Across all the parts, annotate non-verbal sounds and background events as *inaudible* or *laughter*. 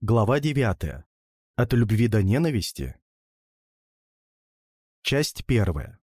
Глава 9. От любви до ненависти. Часть первая.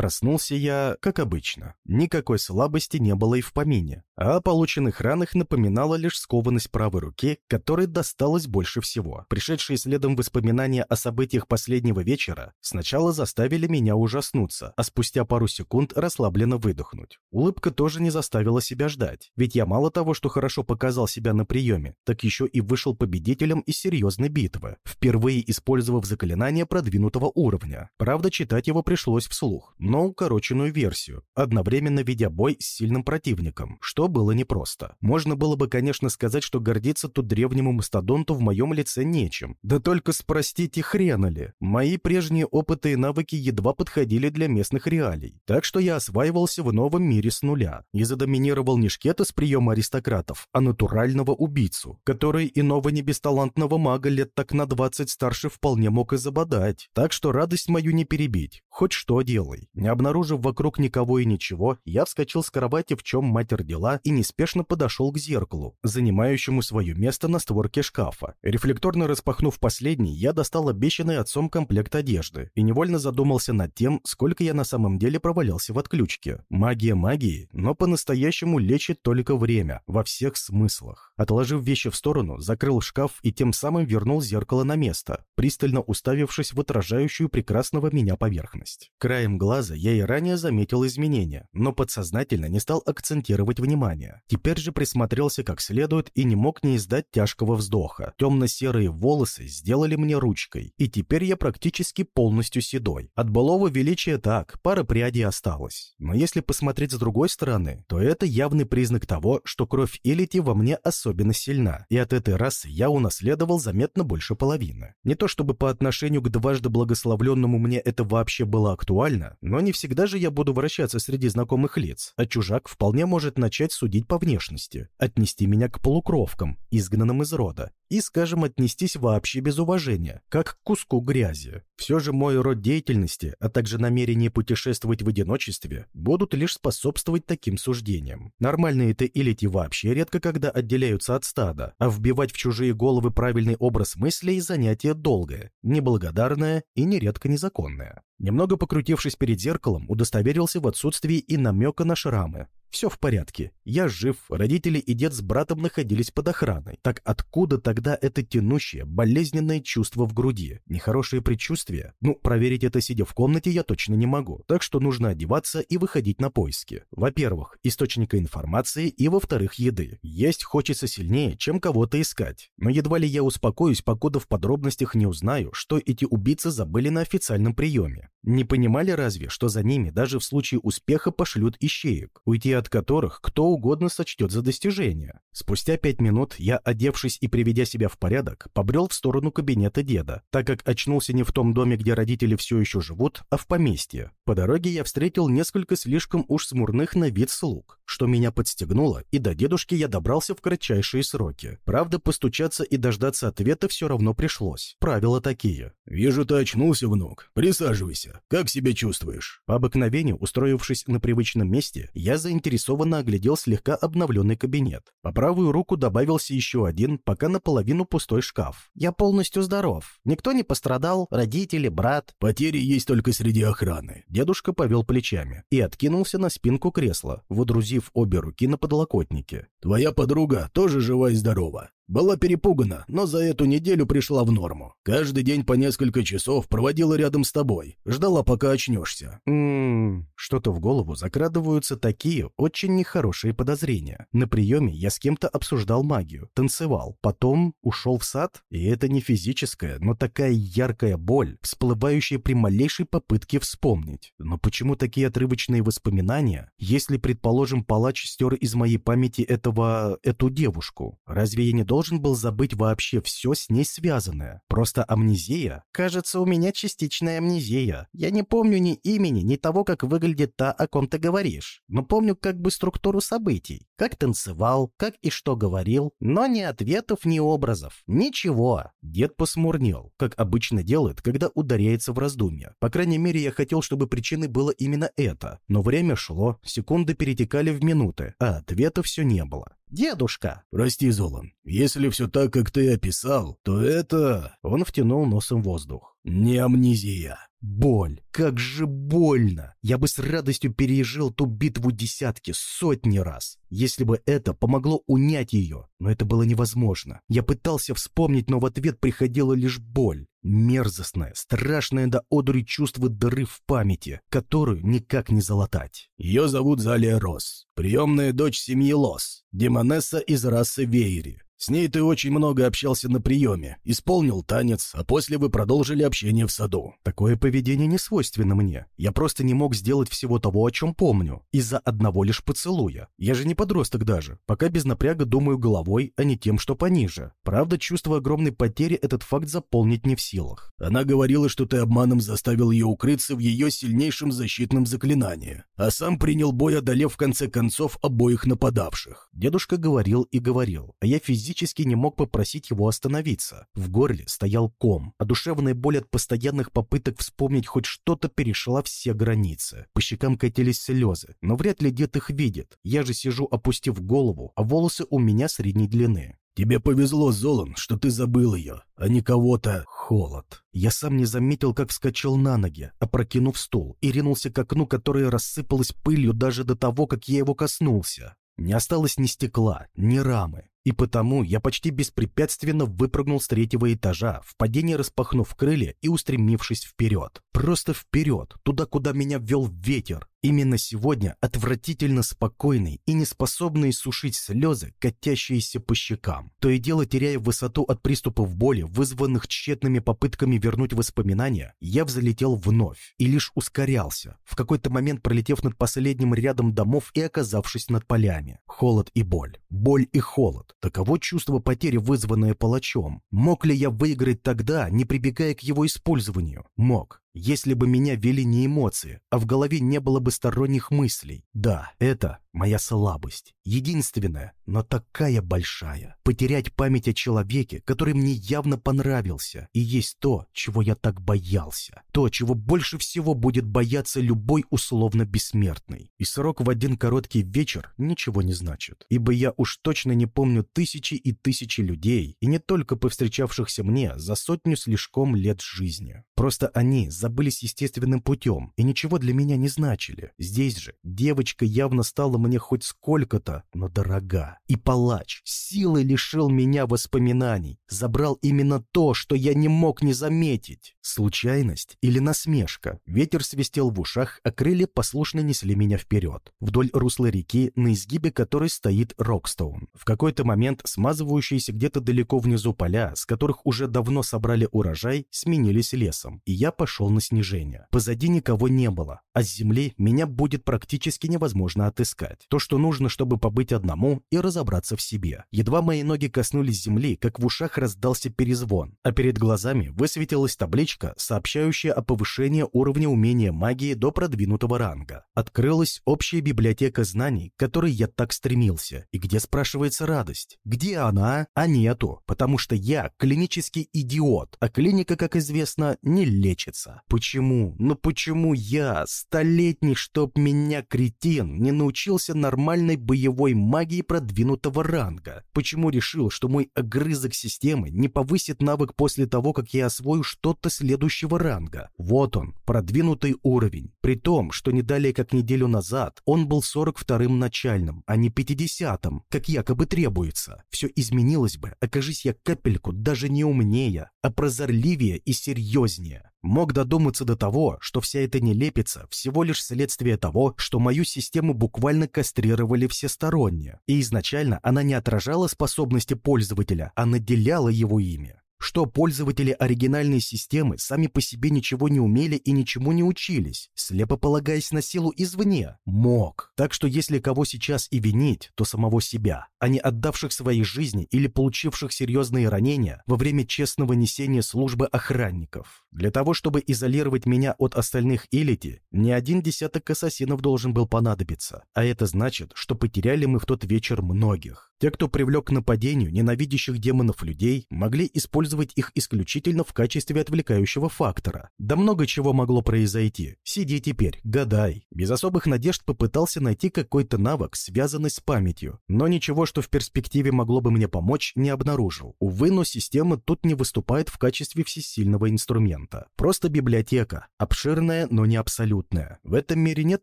Проснулся я, как обычно. Никакой слабости не было и в помине, а о полученных ранах напоминала лишь скованность правой руки, которой досталось больше всего. Пришедшие следом воспоминания о событиях последнего вечера сначала заставили меня ужаснуться, а спустя пару секунд расслабленно выдохнуть. Улыбка тоже не заставила себя ждать, ведь я мало того, что хорошо показал себя на приеме, так еще и вышел победителем из серьезной битвы, впервые использовав заклинание продвинутого уровня. Правда, читать его пришлось вслух, но укороченную версию, одновременно ведя бой с сильным противником, что было непросто. Можно было бы, конечно, сказать, что гордиться тут древнему мастодонту в моем лице нечем. Да только спростите, хрена ли. Мои прежние опыты и навыки едва подходили для местных реалий, так что я осваивался в новом мире с нуля и задоминировал не шкета с приема аристократов, а натурального убийцу, который иного небесталантного мага лет так на 20 старше вполне мог и забодать. Так что радость мою не перебить, хоть что делай. Не обнаружив вокруг никого и ничего, я вскочил с кровати, в чем мать родила, и неспешно подошел к зеркалу, занимающему свое место на створке шкафа. Рефлекторно распахнув последний, я достал обещанный отцом комплект одежды и невольно задумался над тем, сколько я на самом деле провалялся в отключке. Магия магии, но по-настоящему лечит только время, во всех смыслах. Отложив вещи в сторону, закрыл шкаф и тем самым вернул зеркало на место, пристально уставившись в отражающую прекрасного меня поверхность. Краем глаза я и ранее заметил изменения, но подсознательно не стал акцентировать внимание. Теперь же присмотрелся как следует и не мог не издать тяжкого вздоха. Темно-серые волосы сделали мне ручкой, и теперь я практически полностью седой. От былого величия так, пара прядей осталось. Но если посмотреть с другой стороны, то это явный признак того, что кровь Элити во мне особенно сильна, и от этой расы я унаследовал заметно больше половины. Не то чтобы по отношению к дважды благословленному мне это вообще было актуально, но не всегда же я буду вращаться среди знакомых лиц, а чужак вполне может начать судить по внешности, отнести меня к полукровкам, изгнанным из рода, и, скажем, отнестись вообще без уважения, как к куску грязи. Все же мой род деятельности, а также намерение путешествовать в одиночестве, будут лишь способствовать таким суждениям. Это илити вообще редко когда отделяются от стада, а вбивать в чужие головы правильный образ мыслей – занятие долгое, неблагодарное и нередко незаконное. Немного покрутившись перед зеркалом, удостоверился в отсутствии и намека на шрамы. Все в порядке. Я жив, родители и дед с братом находились под охраной. Так откуда тогда это тянущее, болезненное чувство в груди? Нехорошее предчувствие? Ну, проверить это сидя в комнате я точно не могу. Так что нужно одеваться и выходить на поиски. Во-первых, источника информации и, во-вторых, еды. Есть хочется сильнее, чем кого-то искать. Но едва ли я успокоюсь, покуда в подробностях не узнаю, что эти убийцы забыли на официальном приеме. Не понимали разве, что за ними даже в случае успеха пошлют ищеек? Уйти от которых кто угодно сочтет за достижение. Спустя пять минут я, одевшись и приведя себя в порядок, побрел в сторону кабинета деда, так как очнулся не в том доме, где родители все еще живут, а в поместье. По дороге я встретил несколько слишком уж смурных на вид слуг, что меня подстегнуло, и до дедушки я добрался в кратчайшие сроки. Правда, постучаться и дождаться ответа все равно пришлось. Правила такие. «Вижу, ты очнулся, внук. Присаживайся. Как себя чувствуешь?» По обыкновению, устроившись на привычном месте, я заинтересованно оглядел слегка обновленный кабинет. По правую руку добавился еще один, пока наполовину пустой шкаф. «Я полностью здоров. Никто не пострадал, родители, брат». «Потери есть только среди охраны». Дедушка повел плечами и откинулся на спинку кресла, водрузив обе руки на подлокотнике. «Твоя подруга тоже жива и здорова. Была перепугана, но за эту неделю пришла в норму. Каждый день по несколько часов проводила рядом с тобой. Ждала, пока очнешься. Ммм, что-то в голову закрадываются такие очень нехорошие подозрения. На приеме я с кем-то обсуждал магию, танцевал, потом ушел в сад, и это не физическая, но такая яркая боль, всплывающая при малейшей попытке вспомнить. Но почему такие отрывочные воспоминания, если, предположим, палач стер из моей памяти этого... эту девушку? Разве я не должен должен был забыть вообще все с ней связанное. Просто амнезия? Кажется, у меня частичная амнезия. Я не помню ни имени, ни того, как выглядит та, о ком ты говоришь. Но помню как бы структуру событий. Как танцевал, как и что говорил. Но ни ответов, ни образов. Ничего. Дед посмурнел, как обычно делает, когда ударяется в раздумья. По крайней мере, я хотел, чтобы причиной было именно это. Но время шло, секунды перетекали в минуты, а ответа все не было. «Дедушка!» «Прости, Золан, если все так, как ты описал, то это...» Он втянул носом воздух. «Не амнезия». Боль. Как же больно. Я бы с радостью пережил ту битву десятки, сотни раз, если бы это помогло унять ее. Но это было невозможно. Я пытался вспомнить, но в ответ приходила лишь боль. Мерзостное, страшное до одури чувство дыры в памяти, которую никак не залатать. Ее зовут Залия Рос, приемная дочь семьи Лос, демонесса из расы Вейри. С ней ты очень много общался на приеме, исполнил танец, а после вы продолжили общение в саду. Такое поведение не свойственно мне. Я просто не мог сделать всего того, о чем помню, из-за одного лишь поцелуя. Я же не подросток даже, пока без напряга думаю головой, а не тем, что пониже. Правда, чувство огромной потери этот факт заполнить не в силах. Она говорила, что ты обманом заставил ее укрыться в ее сильнейшем защитном заклинании, а сам принял бой, одолев в конце концов обоих нападавших. Дедушка говорил и говорил, а я физически физически не мог попросить его остановиться. В горле стоял ком, а душевная боль от постоянных попыток вспомнить хоть что-то перешла все границы. По щекам катились слезы, но вряд ли дед их видит. Я же сижу, опустив голову, а волосы у меня средней длины. «Тебе повезло, Золан, что ты забыл ее, а не кого-то...» Холод. Я сам не заметил, как вскочил на ноги, опрокинув стул, и ринулся к окну, которое рассыпалось пылью даже до того, как я его коснулся. Не осталось ни стекла, ни рамы. И потому я почти беспрепятственно выпрыгнул с третьего этажа, в падении распахнув крылья и устремившись вперед. Просто вперед, туда, куда меня вел ветер. Именно сегодня отвратительно спокойный и неспособный сушить слезы, катящиеся по щекам. То и дело, теряя высоту от приступов боли, вызванных тщетными попытками вернуть воспоминания, я взлетел вновь и лишь ускорялся, в какой-то момент пролетев над последним рядом домов и оказавшись над полями. Холод и боль, боль и холод. Таково чувство потери, вызванное палачом. Мог ли я выиграть тогда, не прибегая к его использованию? Мог. Если бы меня вели не эмоции, а в голове не было бы сторонних мыслей. Да, это моя слабость. Единственная, но такая большая. Потерять память о человеке, который мне явно понравился, и есть то, чего я так боялся. То, чего больше всего будет бояться любой условно бессмертный. И срок в один короткий вечер ничего не значит. Ибо я уж точно не помню тысячи и тысячи людей, и не только повстречавшихся мне за сотню слишком лет жизни. Просто они забылись естественным путем и ничего для меня не значили. Здесь же девочка явно стала мне хоть сколько-то, но дорога. И палач силой лишил меня воспоминаний, забрал именно то, что я не мог не заметить. Случайность или насмешка? Ветер свистел в ушах, а крылья послушно несли меня вперед, вдоль русла реки, на изгибе которой стоит Рокстоун. В какой-то момент смазывающиеся где-то далеко внизу поля, с которых уже давно собрали урожай, сменились лесом, и я пошел на снижение. Позади никого не было, а с земли меня будет практически невозможно отыскать. То, что нужно, чтобы побыть одному и разобраться в себе. Едва мои ноги коснулись земли, как в ушах раздался перезвон, а перед глазами высветилась табличка, сообщающая о повышении уровня умения магии до продвинутого ранга. Открылась общая библиотека знаний, к которой я так стремился. И где, спрашивается, радость? Где она? А нету, потому что я клинический идиот, а клиника, как известно, не лечится. Почему? Ну почему я, столетний, чтоб меня кретин, не научился нормальной боевой магии продвинутого ранга? Почему решил, что мой огрызок системы не повысит навык после того, как я освою что-то следующего ранга? Вот он, продвинутый уровень. При том, что не далее как неделю назад он был 42-м начальным, а не 50-м, как якобы требуется. Все изменилось бы, окажись я капельку даже не умнее, а прозорливее и серьезнее. Мог додуматься до того, что вся эта нелепица всего лишь следствие того, что мою систему буквально кастрировали всесторонне, и изначально она не отражала способности пользователя, а наделяла его ими что пользователи оригинальной системы сами по себе ничего не умели и ничему не учились, слепо полагаясь на силу извне. Мог. Так что если кого сейчас и винить, то самого себя, а не отдавших своей жизни или получивших серьезные ранения во время честного несения службы охранников. Для того, чтобы изолировать меня от остальных элити, не один десяток ассасинов должен был понадобиться, а это значит, что потеряли мы в тот вечер многих. Те, кто привлек к нападению ненавидящих демонов людей, могли использовать их исключительно в качестве отвлекающего фактора. Да много чего могло произойти. Сиди теперь, гадай. Без особых надежд попытался найти какой-то навык, связанный с памятью, но ничего, что в перспективе могло бы мне помочь, не обнаружил. Увы, но система тут не выступает в качестве всесильного инструмента. Просто библиотека, обширная, но не абсолютная. В этом мире нет,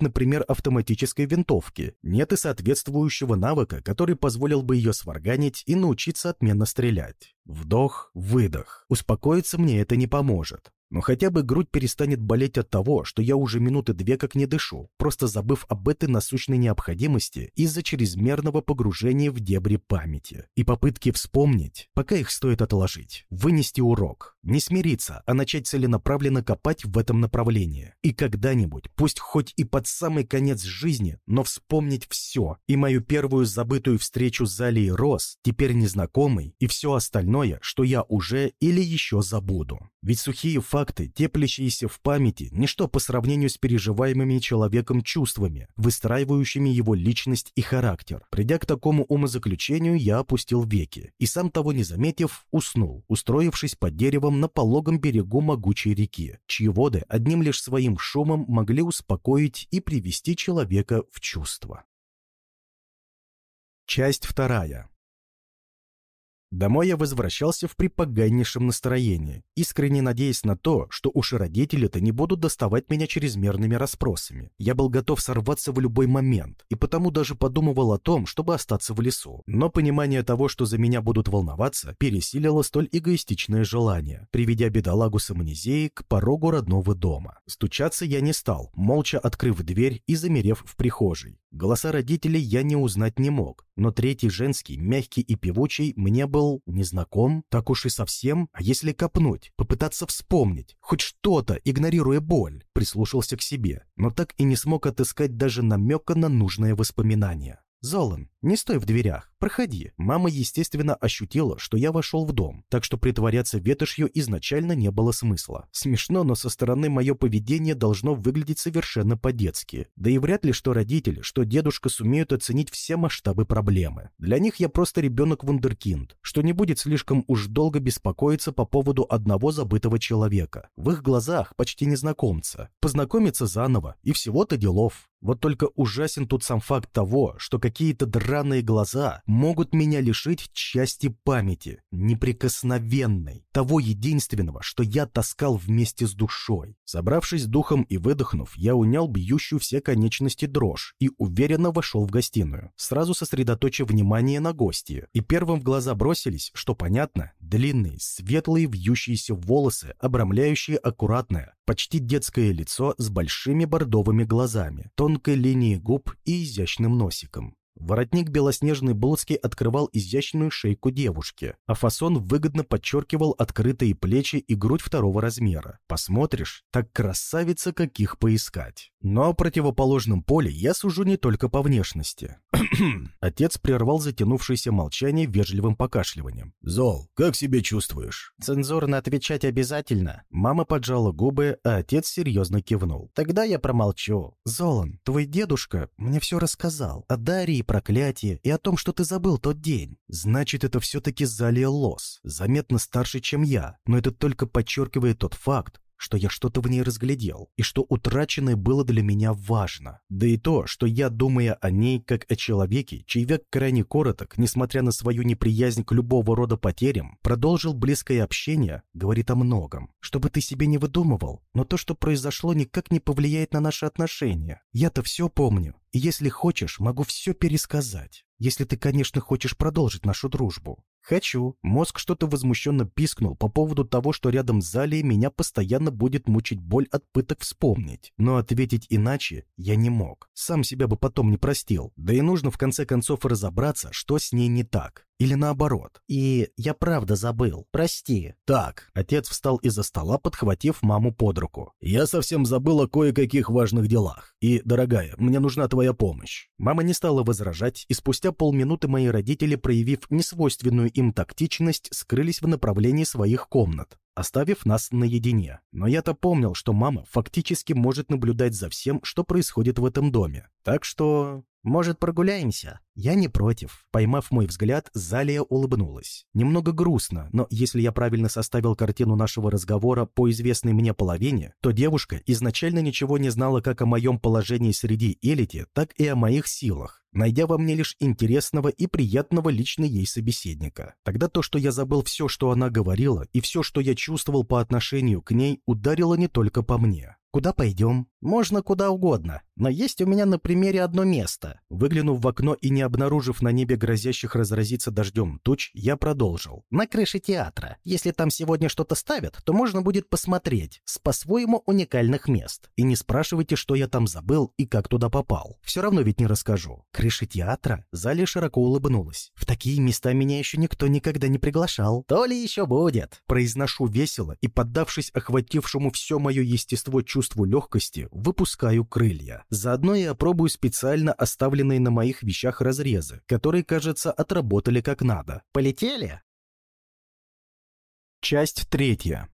например, автоматической винтовки, нет и соответствующего навыка, который позволил бы ее сварганить и научиться отменно стрелять. Вдох, выдох. Успокоиться мне это не поможет. Но хотя бы грудь перестанет болеть от того, что я уже минуты две как не дышу, просто забыв об этой насущной необходимости из-за чрезмерного погружения в дебри памяти. И попытки вспомнить, пока их стоит отложить, вынести урок, не смириться, а начать целенаправленно копать в этом направлении. И когда-нибудь, пусть хоть и под самый конец жизни, но вспомнить все, и мою первую забытую встречу с Залией Рос, теперь незнакомый, и все остальное, что я уже или еще забуду. Ведь сухие факты, теплящиеся в памяти, ничто по сравнению с переживаемыми человеком чувствами, выстраивающими его личность и характер. Придя к такому умозаключению, я опустил веки и, сам того не заметив, уснул, устроившись под деревом на пологом берегу могучей реки, чьи воды одним лишь своим шумом могли успокоить и привести человека в чувство. Часть вторая. Домой я возвращался в припоганнейшем настроении, искренне надеясь на то, что уж родители-то не будут доставать меня чрезмерными расспросами. Я был готов сорваться в любой момент, и потому даже подумывал о том, чтобы остаться в лесу. Но понимание того, что за меня будут волноваться, пересилило столь эгоистичное желание, приведя бедолагу с амнезией к порогу родного дома. Стучаться я не стал, молча открыв дверь и замерев в прихожей. Голоса родителей я не узнать не мог, но третий женский, мягкий и певучий, мне был незнаком, так уж и совсем, а если копнуть, попытаться вспомнить, хоть что-то, игнорируя боль, прислушался к себе, но так и не смог отыскать даже намека на нужное воспоминание. «Золан, не стой в дверях, проходи». Мама, естественно, ощутила, что я вошел в дом, так что притворяться ветошью изначально не было смысла. Смешно, но со стороны мое поведение должно выглядеть совершенно по-детски. Да и вряд ли что родители, что дедушка сумеют оценить все масштабы проблемы. Для них я просто ребенок-вундеркинд, что не будет слишком уж долго беспокоиться по поводу одного забытого человека. В их глазах почти незнакомца. Познакомиться заново, и всего-то делов. Вот только ужасен тут сам факт того, что какие-то драные глаза могут меня лишить части памяти, неприкосновенной, того единственного, что я таскал вместе с душой. Собравшись духом и выдохнув, я унял бьющую все конечности дрожь и уверенно вошел в гостиную, сразу сосредоточив внимание на гости. И первым в глаза бросились, что понятно, длинные, светлые, вьющиеся волосы, обрамляющие аккуратное, почти детское лицо с большими бордовыми глазами, тонкой линией губ и изящным носиком. Воротник белоснежной блузки открывал изящную шейку девушки, а фасон выгодно подчеркивал открытые плечи и грудь второго размера. Посмотришь, так красавица каких поискать. Но о противоположном поле я сужу не только по внешности. *clears throat* Отец прервал затянувшееся молчание вежливым покашливанием. «Зол, как себя чувствуешь?» «Цензурно отвечать обязательно». Мама поджала губы, а отец серьезно кивнул. «Тогда я промолчу. Золан, твой дедушка мне все рассказал. О Дарье проклятие и о том, что ты забыл тот день. Значит, это все-таки Залия Лос, заметно старше, чем я, но это только подчеркивает тот факт, что я что-то в ней разглядел, и что утраченное было для меня важно. Да и то, что я, думая о ней как о человеке, чей век крайне короток, несмотря на свою неприязнь к любого рода потерям, продолжил близкое общение, говорит о многом. Что бы ты себе не выдумывал, но то, что произошло, никак не повлияет на наши отношения. Я-то все помню, и если хочешь, могу все пересказать. Если ты, конечно, хочешь продолжить нашу дружбу. Хочу. Мозг что-то возмущенно пискнул по поводу того, что рядом с Залией меня постоянно будет мучить боль от пыток вспомнить. Но ответить иначе я не мог. Сам себя бы потом не простил. Да и нужно в конце концов разобраться, что с ней не так. Или наоборот. И я правда забыл. Прости. Так. Отец встал из-за стола, подхватив маму под руку. Я совсем забыл о кое-каких важных делах. И, дорогая, мне нужна твоя помощь. Мама не стала возражать, и спустя полминуты мои родители, проявив несвойственную им тактичность, скрылись в направлении своих комнат. Оставив нас наедине. Но я-то помнил, что мама фактически может наблюдать за всем, что происходит в этом доме. Так что «Может, прогуляемся?» Я не против. Поймав мой взгляд, Залия улыбнулась. Немного грустно, но если я правильно составил картину нашего разговора по известной мне половине, то девушка изначально ничего не знала как о моем положении среди элити, так и о моих силах найдя во мне лишь интересного и приятного лично ей собеседника. Тогда то, что я забыл все, что она говорила, и все, что я чувствовал по отношению к ней, ударило не только по мне. «Куда пойдем?» «Можно куда угодно, но есть у меня на примере одно место». Выглянув в окно и не обнаружив на небе грозящих разразиться дождем туч, я продолжил. «На крыше театра. Если там сегодня что-то ставят, то можно будет посмотреть с по-своему уникальных мест. И не спрашивайте, что я там забыл и как туда попал. Все равно ведь не расскажу». «Крыша театра?» Зали широко улыбнулась. «В такие места меня еще никто никогда не приглашал». «То ли еще будет?» Произношу весело и, поддавшись охватившему все мое естество чувству легкости, выпускаю крылья. Заодно я опробую специально оставленные на моих вещах разрезы, которые, кажется, отработали как надо. Полетели? Часть третья.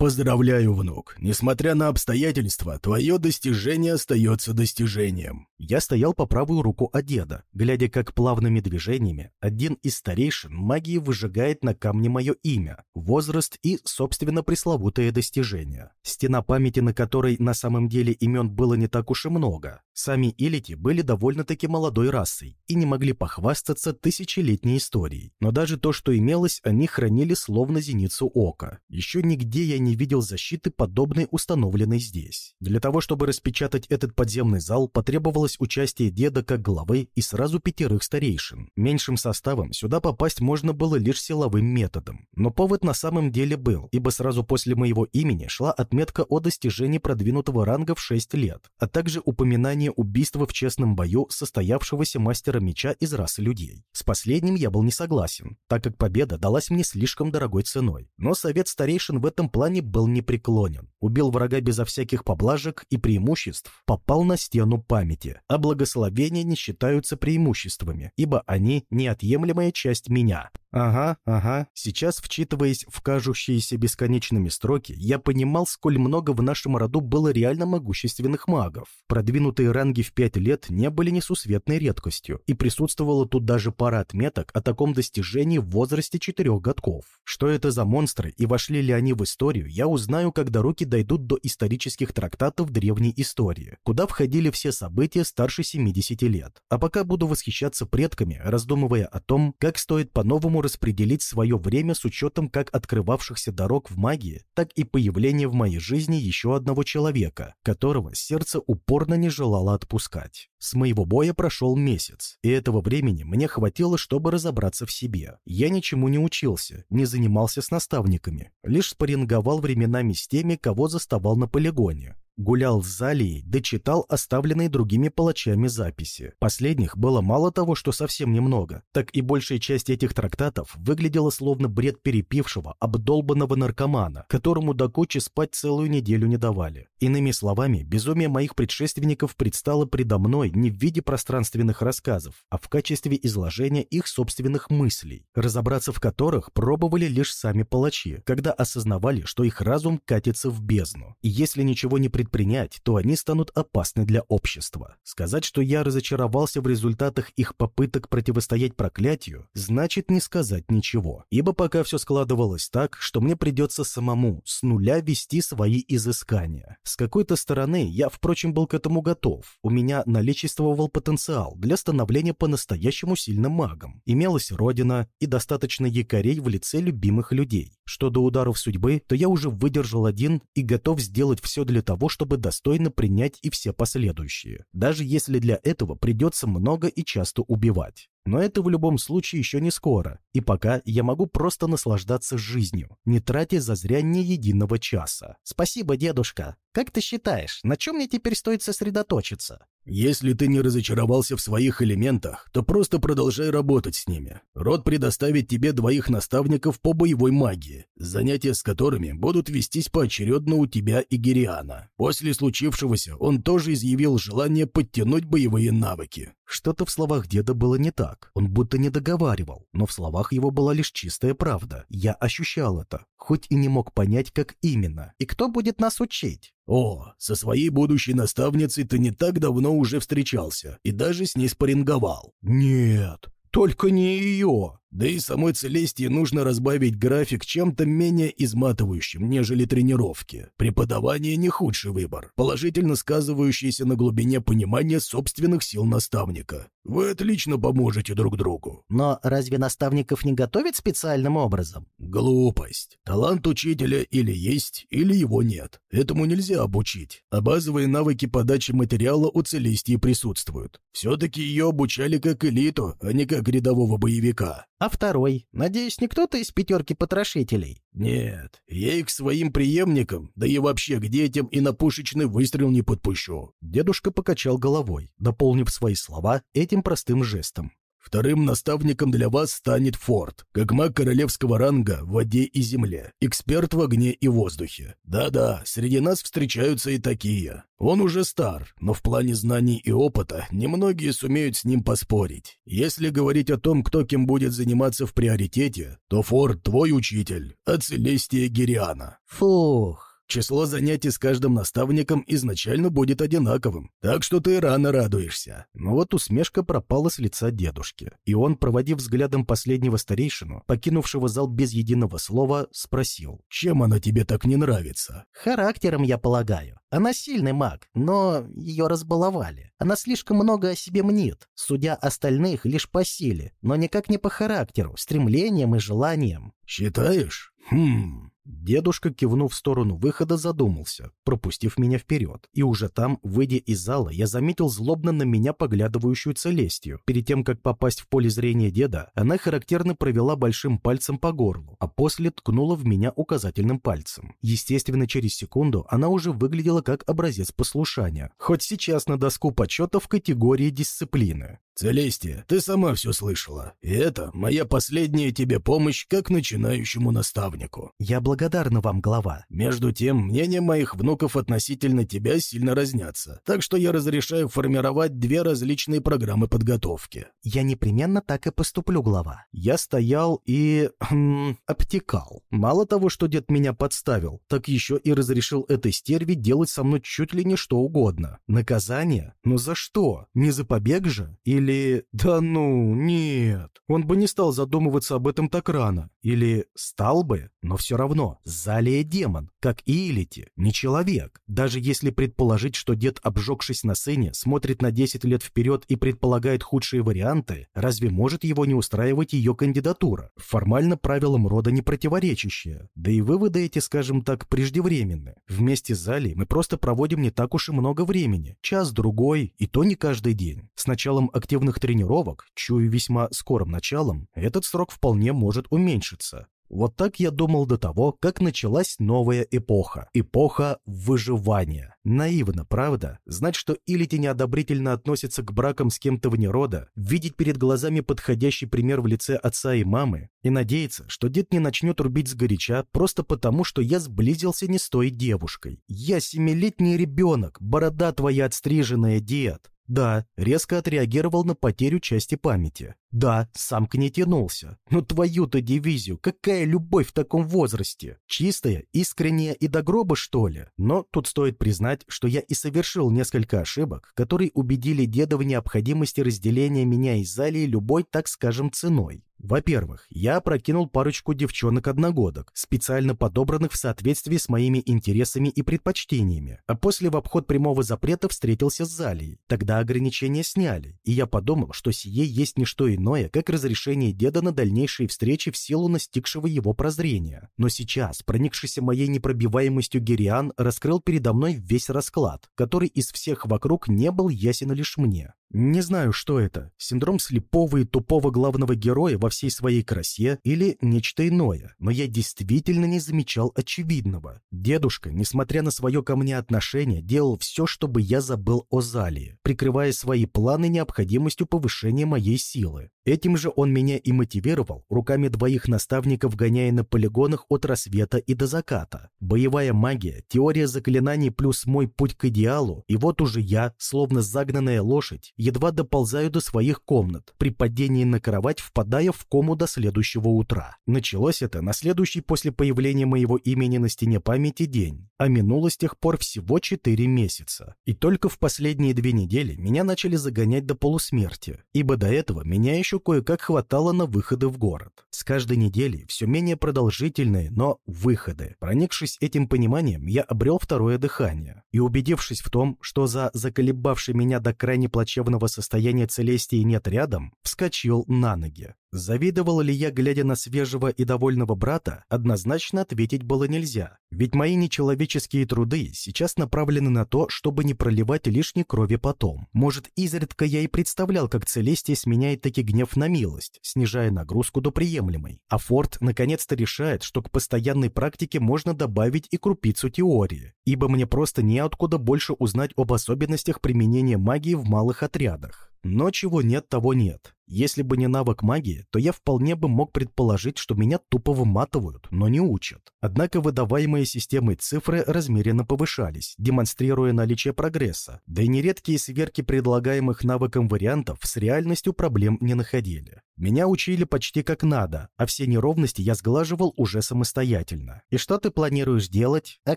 Поздравляю, внук. Несмотря на обстоятельства, твое достижение остается достижением. Я стоял по правую руку от деда, глядя, как плавными движениями один из старейшин магии выжигает на камне мое имя, возраст и, собственно, пресловутое достижение. Стена памяти, на которой на самом деле имен было не так уж и много. Сами Илити были довольно-таки молодой расой и не могли похвастаться тысячелетней историей. Но даже то, что имелось, они хранили словно зеницу ока. Еще нигде я не видел защиты, подобной установленной здесь. Для того, чтобы распечатать этот подземный зал, потребовалось участие деда как главы и сразу пятерых старейшин. Меньшим составом сюда попасть можно было лишь силовым методом. Но повод на самом деле был, ибо сразу после моего имени шла отметка о достижении продвинутого ранга в 6 лет, а также упоминание убийства в честном бою состоявшегося мастера меча из расы людей. С последним я был не согласен, так как победа далась мне слишком дорогой ценой. Но совет старейшин в этом плане был непреклонен. Убил врага безо всяких поблажек и преимуществ, попал на стену памяти, а благословения не считаются преимуществами, ибо они неотъемлемая часть меня. Ага, ага. Сейчас, вчитываясь в кажущиеся бесконечными строки, я понимал, сколь много в нашем роду было реально могущественных магов. Продвинутые ранги в пять лет не были несусветной редкостью, и присутствовала тут даже пара отметок о таком достижении в возрасте четырех годков. Что это за монстры и вошли ли они в историю, я узнаю, когда руки дойдут до исторических трактатов древней истории, куда входили все события старше 70 лет. А пока буду восхищаться предками, раздумывая о том, как стоит по-новому распределить свое время с учетом как открывавшихся дорог в магии, так и появления в моей жизни еще одного человека, которого сердце упорно не желало отпускать. С моего боя прошел месяц, и этого времени мне хватило, чтобы разобраться в себе. Я ничему не учился, не занимался с наставниками, лишь спарринговал временами с теми, кого заставал на полигоне гулял в зале, дочитал оставленные другими палачами записи. Последних было мало того, что совсем немного, так и большая часть этих трактатов выглядела словно бред перепившего, обдолбанного наркомана, которому до кучи спать целую неделю не давали. Иными словами, безумие моих предшественников предстало предо мной не в виде пространственных рассказов, а в качестве изложения их собственных мыслей, разобраться в которых пробовали лишь сами палачи, когда осознавали, что их разум катится в бездну. И если ничего не предпринимать, предпринять, то они станут опасны для общества. Сказать, что я разочаровался в результатах их попыток противостоять проклятию, значит не сказать ничего. Ибо пока все складывалось так, что мне придется самому с нуля вести свои изыскания. С какой-то стороны я, впрочем, был к этому готов. У меня наличествовал потенциал для становления по-настоящему сильным магом. Имелась родина и достаточно якорей в лице любимых людей. Что до ударов судьбы, то я уже выдержал один и готов сделать все для того, чтобы достойно принять и все последующие, даже если для этого придется много и часто убивать. Но это в любом случае еще не скоро, и пока я могу просто наслаждаться жизнью, не тратя зазря ни единого часа. Спасибо, дедушка. Как ты считаешь, на чем мне теперь стоит сосредоточиться? Если ты не разочаровался в своих элементах, то просто продолжай работать с ними. Род предоставит тебе двоих наставников по боевой магии, занятия с которыми будут вестись поочередно у тебя и Гириана. После случившегося он тоже изъявил желание подтянуть боевые навыки. Что-то в словах деда было не так. Он будто не договаривал, но в словах его была лишь чистая правда. Я ощущал это, хоть и не мог понять, как именно. И кто будет нас учить? «О, со своей будущей наставницей ты не так давно уже встречался и даже с ней спарринговал». «Нет, только не ее!» Да и самой Целестии нужно разбавить график чем-то менее изматывающим, нежели тренировки. Преподавание не худший выбор, положительно сказывающийся на глубине понимания собственных сил наставника. Вы отлично поможете друг другу. Но разве наставников не готовят специальным образом? Глупость. Талант учителя или есть, или его нет. Этому нельзя обучить. А базовые навыки подачи материала у Целестии присутствуют. Все-таки ее обучали как элиту, а не как рядового боевика. А второй? Надеюсь, не кто-то из пятерки потрошителей? Нет, я их своим преемникам, да и вообще к детям и на пушечный выстрел не подпущу. Дедушка покачал головой, дополнив свои слова этим простым жестом. Вторым наставником для вас станет Форд, как маг королевского ранга в воде и земле, эксперт в огне и воздухе. Да-да, среди нас встречаются и такие. Он уже стар, но в плане знаний и опыта немногие сумеют с ним поспорить. Если говорить о том, кто кем будет заниматься в приоритете, то Форд твой учитель, а Целестия Гириана. Фух. Число занятий с каждым наставником изначально будет одинаковым, так что ты рано радуешься». Но вот усмешка пропала с лица дедушки, и он, проводив взглядом последнего старейшину, покинувшего зал без единого слова, спросил. «Чем она тебе так не нравится?» «Характером, я полагаю. Она сильный маг, но ее разбаловали. Она слишком много о себе мнит, судя остальных лишь по силе, но никак не по характеру, стремлениям и желаниям». «Считаешь? Хм...» Дедушка, кивнув в сторону выхода, задумался, пропустив меня вперед. И уже там, выйдя из зала, я заметил злобно на меня поглядывающую Целестию. Перед тем, как попасть в поле зрения деда, она характерно провела большим пальцем по горлу, а после ткнула в меня указательным пальцем. Естественно, через секунду она уже выглядела как образец послушания, хоть сейчас на доску почета в категории дисциплины. «Целестия, ты сама все слышала, и это моя последняя тебе помощь как начинающему наставнику». «Я благодарна вам, глава». «Между тем, мнения моих внуков относительно тебя сильно разнятся, так что я разрешаю формировать две различные программы подготовки». «Я непременно так и поступлю, глава». Я стоял и... Хм, обтекал. Мало того, что дед меня подставил, так еще и разрешил этой стерве делать со мной чуть ли не что угодно. Наказание? Но за что? Не за побег же? Или или... Да ну, нет. Он бы не стал задумываться об этом так рано. Или стал бы, но все равно. Залия демон, как и Илити, не человек. Даже если предположить, что дед, обжегшись на сыне, смотрит на 10 лет вперед и предполагает худшие варианты, разве может его не устраивать ее кандидатура? Формально правилам рода не противоречащая. Да и выводы эти, скажем так, преждевременны. Вместе с Залией мы просто проводим не так уж и много времени. Час-другой, и то не каждый день. С началом активного активных тренировок, чую весьма скорым началом, этот срок вполне может уменьшиться. Вот так я думал до того, как началась новая эпоха. Эпоха выживания. Наивно, правда? Знать, что Илити неодобрительно относится к бракам с кем-то вне рода, видеть перед глазами подходящий пример в лице отца и мамы, и надеяться, что дед не начнет рубить сгоряча просто потому, что я сблизился не с той девушкой. Я семилетний ребенок, борода твоя отстриженная, дед. Да, резко отреагировал на потерю части памяти. Да, сам к ней тянулся. Но твою-то дивизию, какая любовь в таком возрасте? Чистая, искренняя и до гроба, что ли? Но тут стоит признать, что я и совершил несколько ошибок, которые убедили деда в необходимости разделения меня из Залии любой, так скажем, ценой. Во-первых, я опрокинул парочку девчонок-одногодок, специально подобранных в соответствии с моими интересами и предпочтениями, а после в обход прямого запрета встретился с Залией. Тогда ограничения сняли, и я подумал, что сие есть не что иное, как разрешение деда на дальнейшие встречи в силу настигшего его прозрения. Но сейчас, проникшийся моей непробиваемостью Гериан, раскрыл передо мной весь расклад, который из всех вокруг не был ясен лишь мне. Не знаю, что это, синдром слепого и тупого главного героя во всей своей красе или нечто иное, но я действительно не замечал очевидного. Дедушка, несмотря на свое ко мне отношение, делал все, чтобы я забыл о Залии, прикрывая свои планы необходимостью повышения моей силы. Этим же он меня и мотивировал, руками двоих наставников гоняя на полигонах от рассвета и до заката. Боевая магия, теория заклинаний плюс мой путь к идеалу, и вот уже я, словно загнанная лошадь, едва доползаю до своих комнат, при падении на кровать впадая в кому до следующего утра. Началось это на следующий после появления моего имени на стене памяти день, а минуло с тех пор всего 4 месяца. И только в последние две недели меня начали загонять до полусмерти, ибо до этого меня еще кое-как хватало на выходы в город. С каждой неделей все менее продолжительные, но выходы. Проникшись этим пониманием, я обрел второе дыхание. И убедившись в том, что за заколебавший меня до крайне плачевного состояния Целестии нет рядом, вскочил на ноги. Завидовал ли я, глядя на свежего и довольного брата, однозначно ответить было нельзя. Ведь мои нечеловеческие труды сейчас направлены на то, чтобы не проливать лишней крови потом. Может, изредка я и представлял, как Целестия сменяет таки гнев на милость, снижая нагрузку до приемлемой. А Форд наконец-то решает, что к постоянной практике можно добавить и крупицу теории, ибо мне просто неоткуда больше узнать об особенностях применения магии в малых отрядах. Но чего нет, того нет. Если бы не навык магии, то я вполне бы мог предположить, что меня тупо выматывают, но не учат. Однако выдаваемые системой цифры размеренно повышались, демонстрируя наличие прогресса, да и нередкие сверки предлагаемых навыком вариантов с реальностью проблем не находили. Меня учили почти как надо, а все неровности я сглаживал уже самостоятельно. «И что ты планируешь делать? А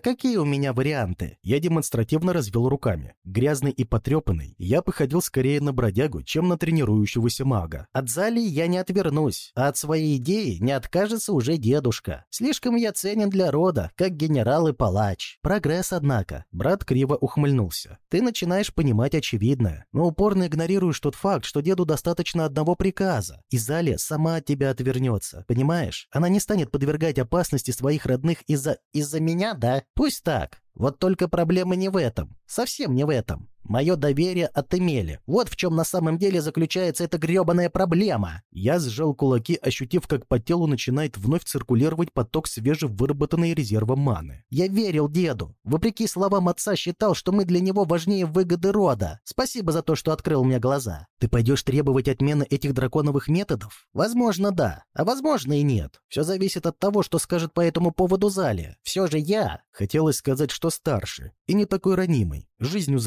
какие у меня варианты?» Я демонстративно развел руками. Грязный и потрепанный, я походил скорее на бродягу, чем на тренирующегося мага. От Зали я не отвернусь, а от своей идеи не откажется уже дедушка. Слишком я ценен для рода, как генерал и палач. Прогресс, однако. Брат криво ухмыльнулся. Ты начинаешь понимать очевидное, но упорно игнорируешь тот факт, что деду достаточно одного приказа, и Зали сама от тебя отвернется. Понимаешь? Она не станет подвергать опасности своих родных из-за... из-за меня, да? Пусть так. Вот только проблема не в этом. Совсем не в этом. Мое доверие отымели. Вот в чем на самом деле заключается эта гребаная проблема. Я сжал кулаки, ощутив, как по телу начинает вновь циркулировать поток свежевыработанной резерва маны. Я верил деду. Вопреки словам отца, считал, что мы для него важнее выгоды рода. Спасибо за то, что открыл мне глаза. Ты пойдешь требовать отмены этих драконовых методов? Возможно, да. А возможно и нет. Все зависит от того, что скажет по этому поводу Зале. Все же я... Хотелось сказать, что старше. И не такой ранимый. Жизнью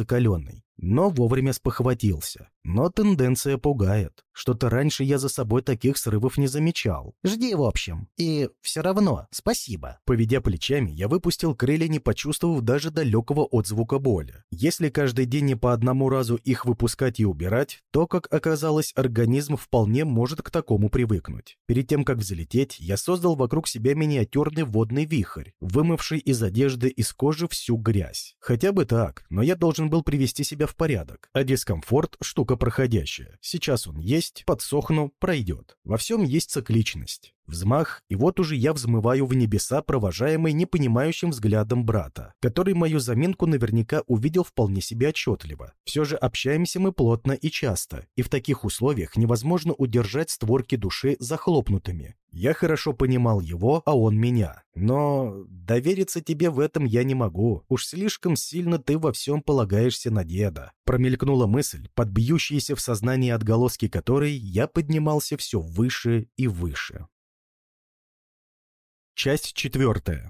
закаленный Но вовремя спохватился. Но тенденция пугает. Что-то раньше я за собой таких срывов не замечал. Жди, в общем. И все равно спасибо. Поведя плечами, я выпустил крылья, не почувствовав даже далекого отзвука боли. Если каждый день не по одному разу их выпускать и убирать, то, как оказалось, организм вполне может к такому привыкнуть. Перед тем, как взлететь, я создал вокруг себя миниатюрный водный вихрь, вымывший из одежды из кожи всю грязь. Хотя бы так, но я должен был привести в порядок, а дискомфорт – штука проходящая. Сейчас он есть, подсохну, пройдет. Во всем есть цикличность. Взмах, и вот уже я взмываю в небеса, провожаемый непонимающим взглядом брата, который мою заминку наверняка увидел вполне себе отчетливо. Все же общаемся мы плотно и часто, и в таких условиях невозможно удержать створки души захлопнутыми. Я хорошо понимал его, а он меня. Но довериться тебе в этом я не могу. Уж слишком сильно ты во всем полагаешься на деда. Промелькнула мысль, подбьющаяся в сознании отголоски которой я поднимался все выше и выше. Часть четвертая.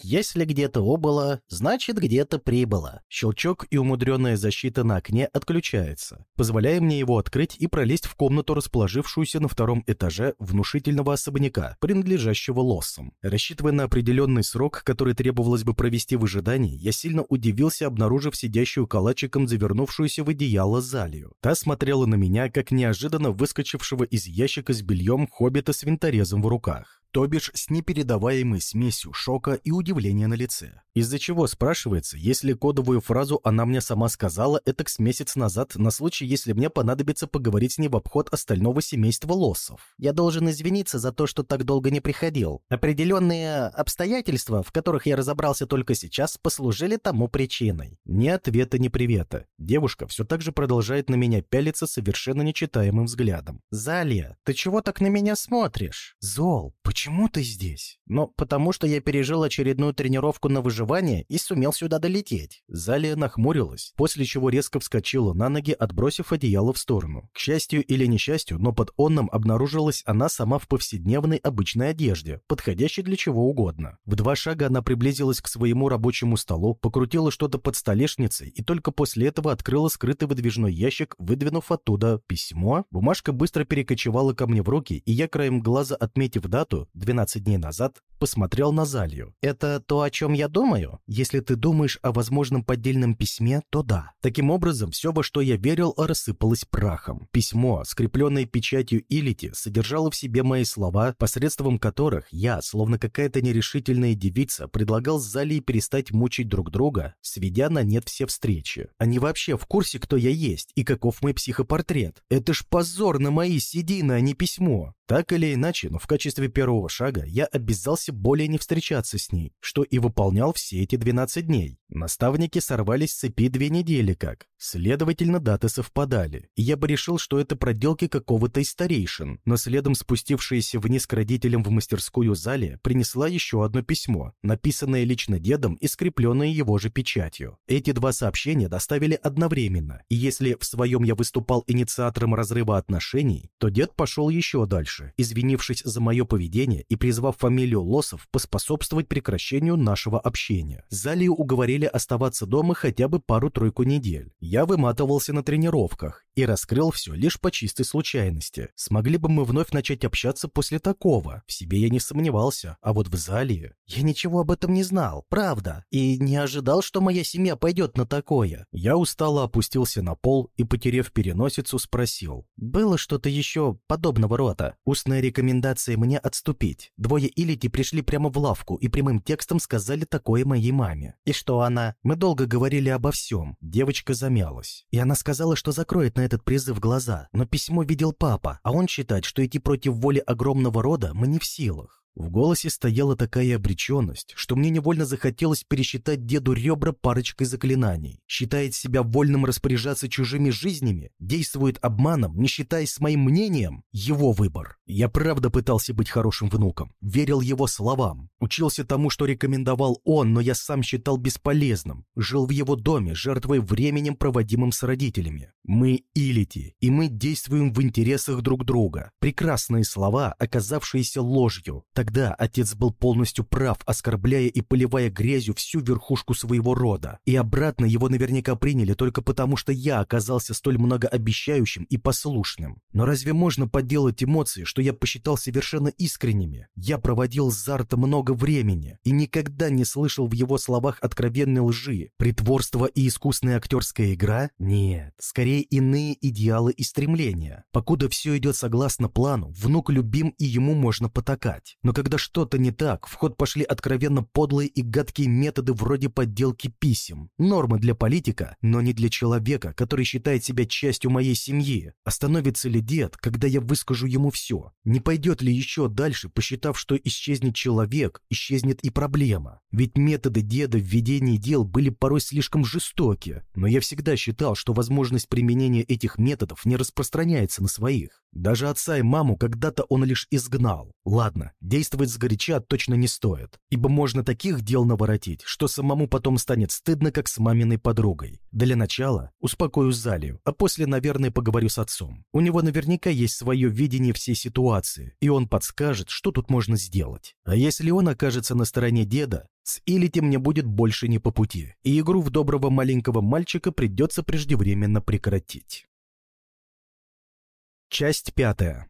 Если где-то убыло, значит где-то прибыло. Щелчок и умудренная защита на окне отключается, позволяя мне его открыть и пролезть в комнату, расположившуюся на втором этаже внушительного особняка, принадлежащего лоссам. Рассчитывая на определенный срок, который требовалось бы провести в ожидании, я сильно удивился, обнаружив сидящую калачиком завернувшуюся в одеяло залью. Та смотрела на меня, как неожиданно выскочившего из ящика с бельем хоббита с винторезом в руках то бишь с непередаваемой смесью шока и удивления на лице. Из-за чего, спрашивается, если кодовую фразу она мне сама сказала это с месяц назад на случай, если мне понадобится поговорить с ней в обход остального семейства лоссов. Я должен извиниться за то, что так долго не приходил. Определенные обстоятельства, в которых я разобрался только сейчас, послужили тому причиной. Ни ответа, ни привета. Девушка все так же продолжает на меня пялиться совершенно нечитаемым взглядом. «Залия, ты чего так на меня смотришь?» «Зол, почему?» «Почему ты здесь?» «Ну, потому что я пережил очередную тренировку на выживание и сумел сюда долететь». Залия нахмурилась, после чего резко вскочила на ноги, отбросив одеяло в сторону. К счастью или несчастью, но под онном обнаружилась она сама в повседневной обычной одежде, подходящей для чего угодно. В два шага она приблизилась к своему рабочему столу, покрутила что-то под столешницей и только после этого открыла скрытый выдвижной ящик, выдвинув оттуда письмо. Бумажка быстро перекочевала ко мне в руки, и я краем глаза, отметив дату, 12 дней назад, посмотрел на Залью. «Это то, о чем я думаю? Если ты думаешь о возможном поддельном письме, то да». Таким образом, все, во что я верил, рассыпалось прахом. Письмо, скрепленное печатью Илити, содержало в себе мои слова, посредством которых я, словно какая-то нерешительная девица, предлагал Залии перестать мучить друг друга, сведя на нет все встречи. Они вообще в курсе, кто я есть и каков мой психопортрет. Это ж позор на мои седины, а не письмо. Так или иначе, но в качестве первого шага я обязался более не встречаться с ней, что и выполнял все эти 12 дней. Наставники сорвались с цепи две недели как. Следовательно, даты совпадали. И я бы решил, что это проделки какого-то из старейшин. Но следом спустившаяся вниз к родителям в мастерскую зале принесла еще одно письмо, написанное лично дедом и скрепленное его же печатью. Эти два сообщения доставили одновременно. И если в своем я выступал инициатором разрыва отношений, то дед пошел еще дальше, извинившись за мое поведение и призвав фамилию Лосов поспособствовать прекращению нашего общения. Залию уговорили оставаться дома хотя бы пару-тройку недель. Я выматывался на тренировках и раскрыл все лишь по чистой случайности. Смогли бы мы вновь начать общаться после такого? В себе я не сомневался, а вот в зале... Я ничего об этом не знал, правда, и не ожидал, что моя семья пойдет на такое. Я устало опустился на пол и, потерев переносицу, спросил. Было что-то еще подобного рода? Устная рекомендация мне отступить. Двое Илити пришли прямо в лавку и прямым текстом сказали такое моей маме. И что она? Мы долго говорили обо всем. Девочка замялась. И она сказала, что закроет на этот призыв глаза. Но письмо видел папа, а он считает, что идти против воли огромного рода мы не в силах. В голосе стояла такая обреченность, что мне невольно захотелось пересчитать деду ребра парочкой заклинаний. Считает себя вольным распоряжаться чужими жизнями, действует обманом, не считаясь с моим мнением. Его выбор. Я правда пытался быть хорошим внуком, верил его словам, учился тому, что рекомендовал он, но я сам считал бесполезным, жил в его доме, жертвой временем, проводимым с родителями. Мы Илити, и мы действуем в интересах друг друга. Прекрасные слова, оказавшиеся ложью. Тогда отец был полностью прав, оскорбляя и поливая грязью всю верхушку своего рода. И обратно его наверняка приняли только потому, что я оказался столь многообещающим и послушным. Но разве можно подделать эмоции, что я посчитал совершенно искренними? Я проводил с Зарта много времени и никогда не слышал в его словах откровенной лжи. Притворство и искусная актерская игра? Нет, скорее иные идеалы и стремления. Покуда все идет согласно плану, внук любим и ему можно потакать. Когда что-то не так, в ход пошли откровенно подлые и гадкие методы вроде подделки писем. Нормы для политика, но не для человека, который считает себя частью моей семьи. Остановится ли дед, когда я выскажу ему все? Не пойдет ли еще дальше, посчитав, что исчезнет человек, исчезнет и проблема? Ведь методы деда в ведении дел были порой слишком жестоки. Но я всегда считал, что возможность применения этих методов не распространяется на своих. Даже отца и маму когда-то он лишь изгнал. Ладно, действовать сгоряча точно не стоит, ибо можно таких дел наворотить, что самому потом станет стыдно, как с маминой подругой. Для начала успокою Залию, а после, наверное, поговорю с отцом. У него наверняка есть свое видение всей ситуации, и он подскажет, что тут можно сделать. А если он окажется на стороне деда, с Илити мне будет больше не по пути, и игру в доброго маленького мальчика придется преждевременно прекратить. Часть пятая.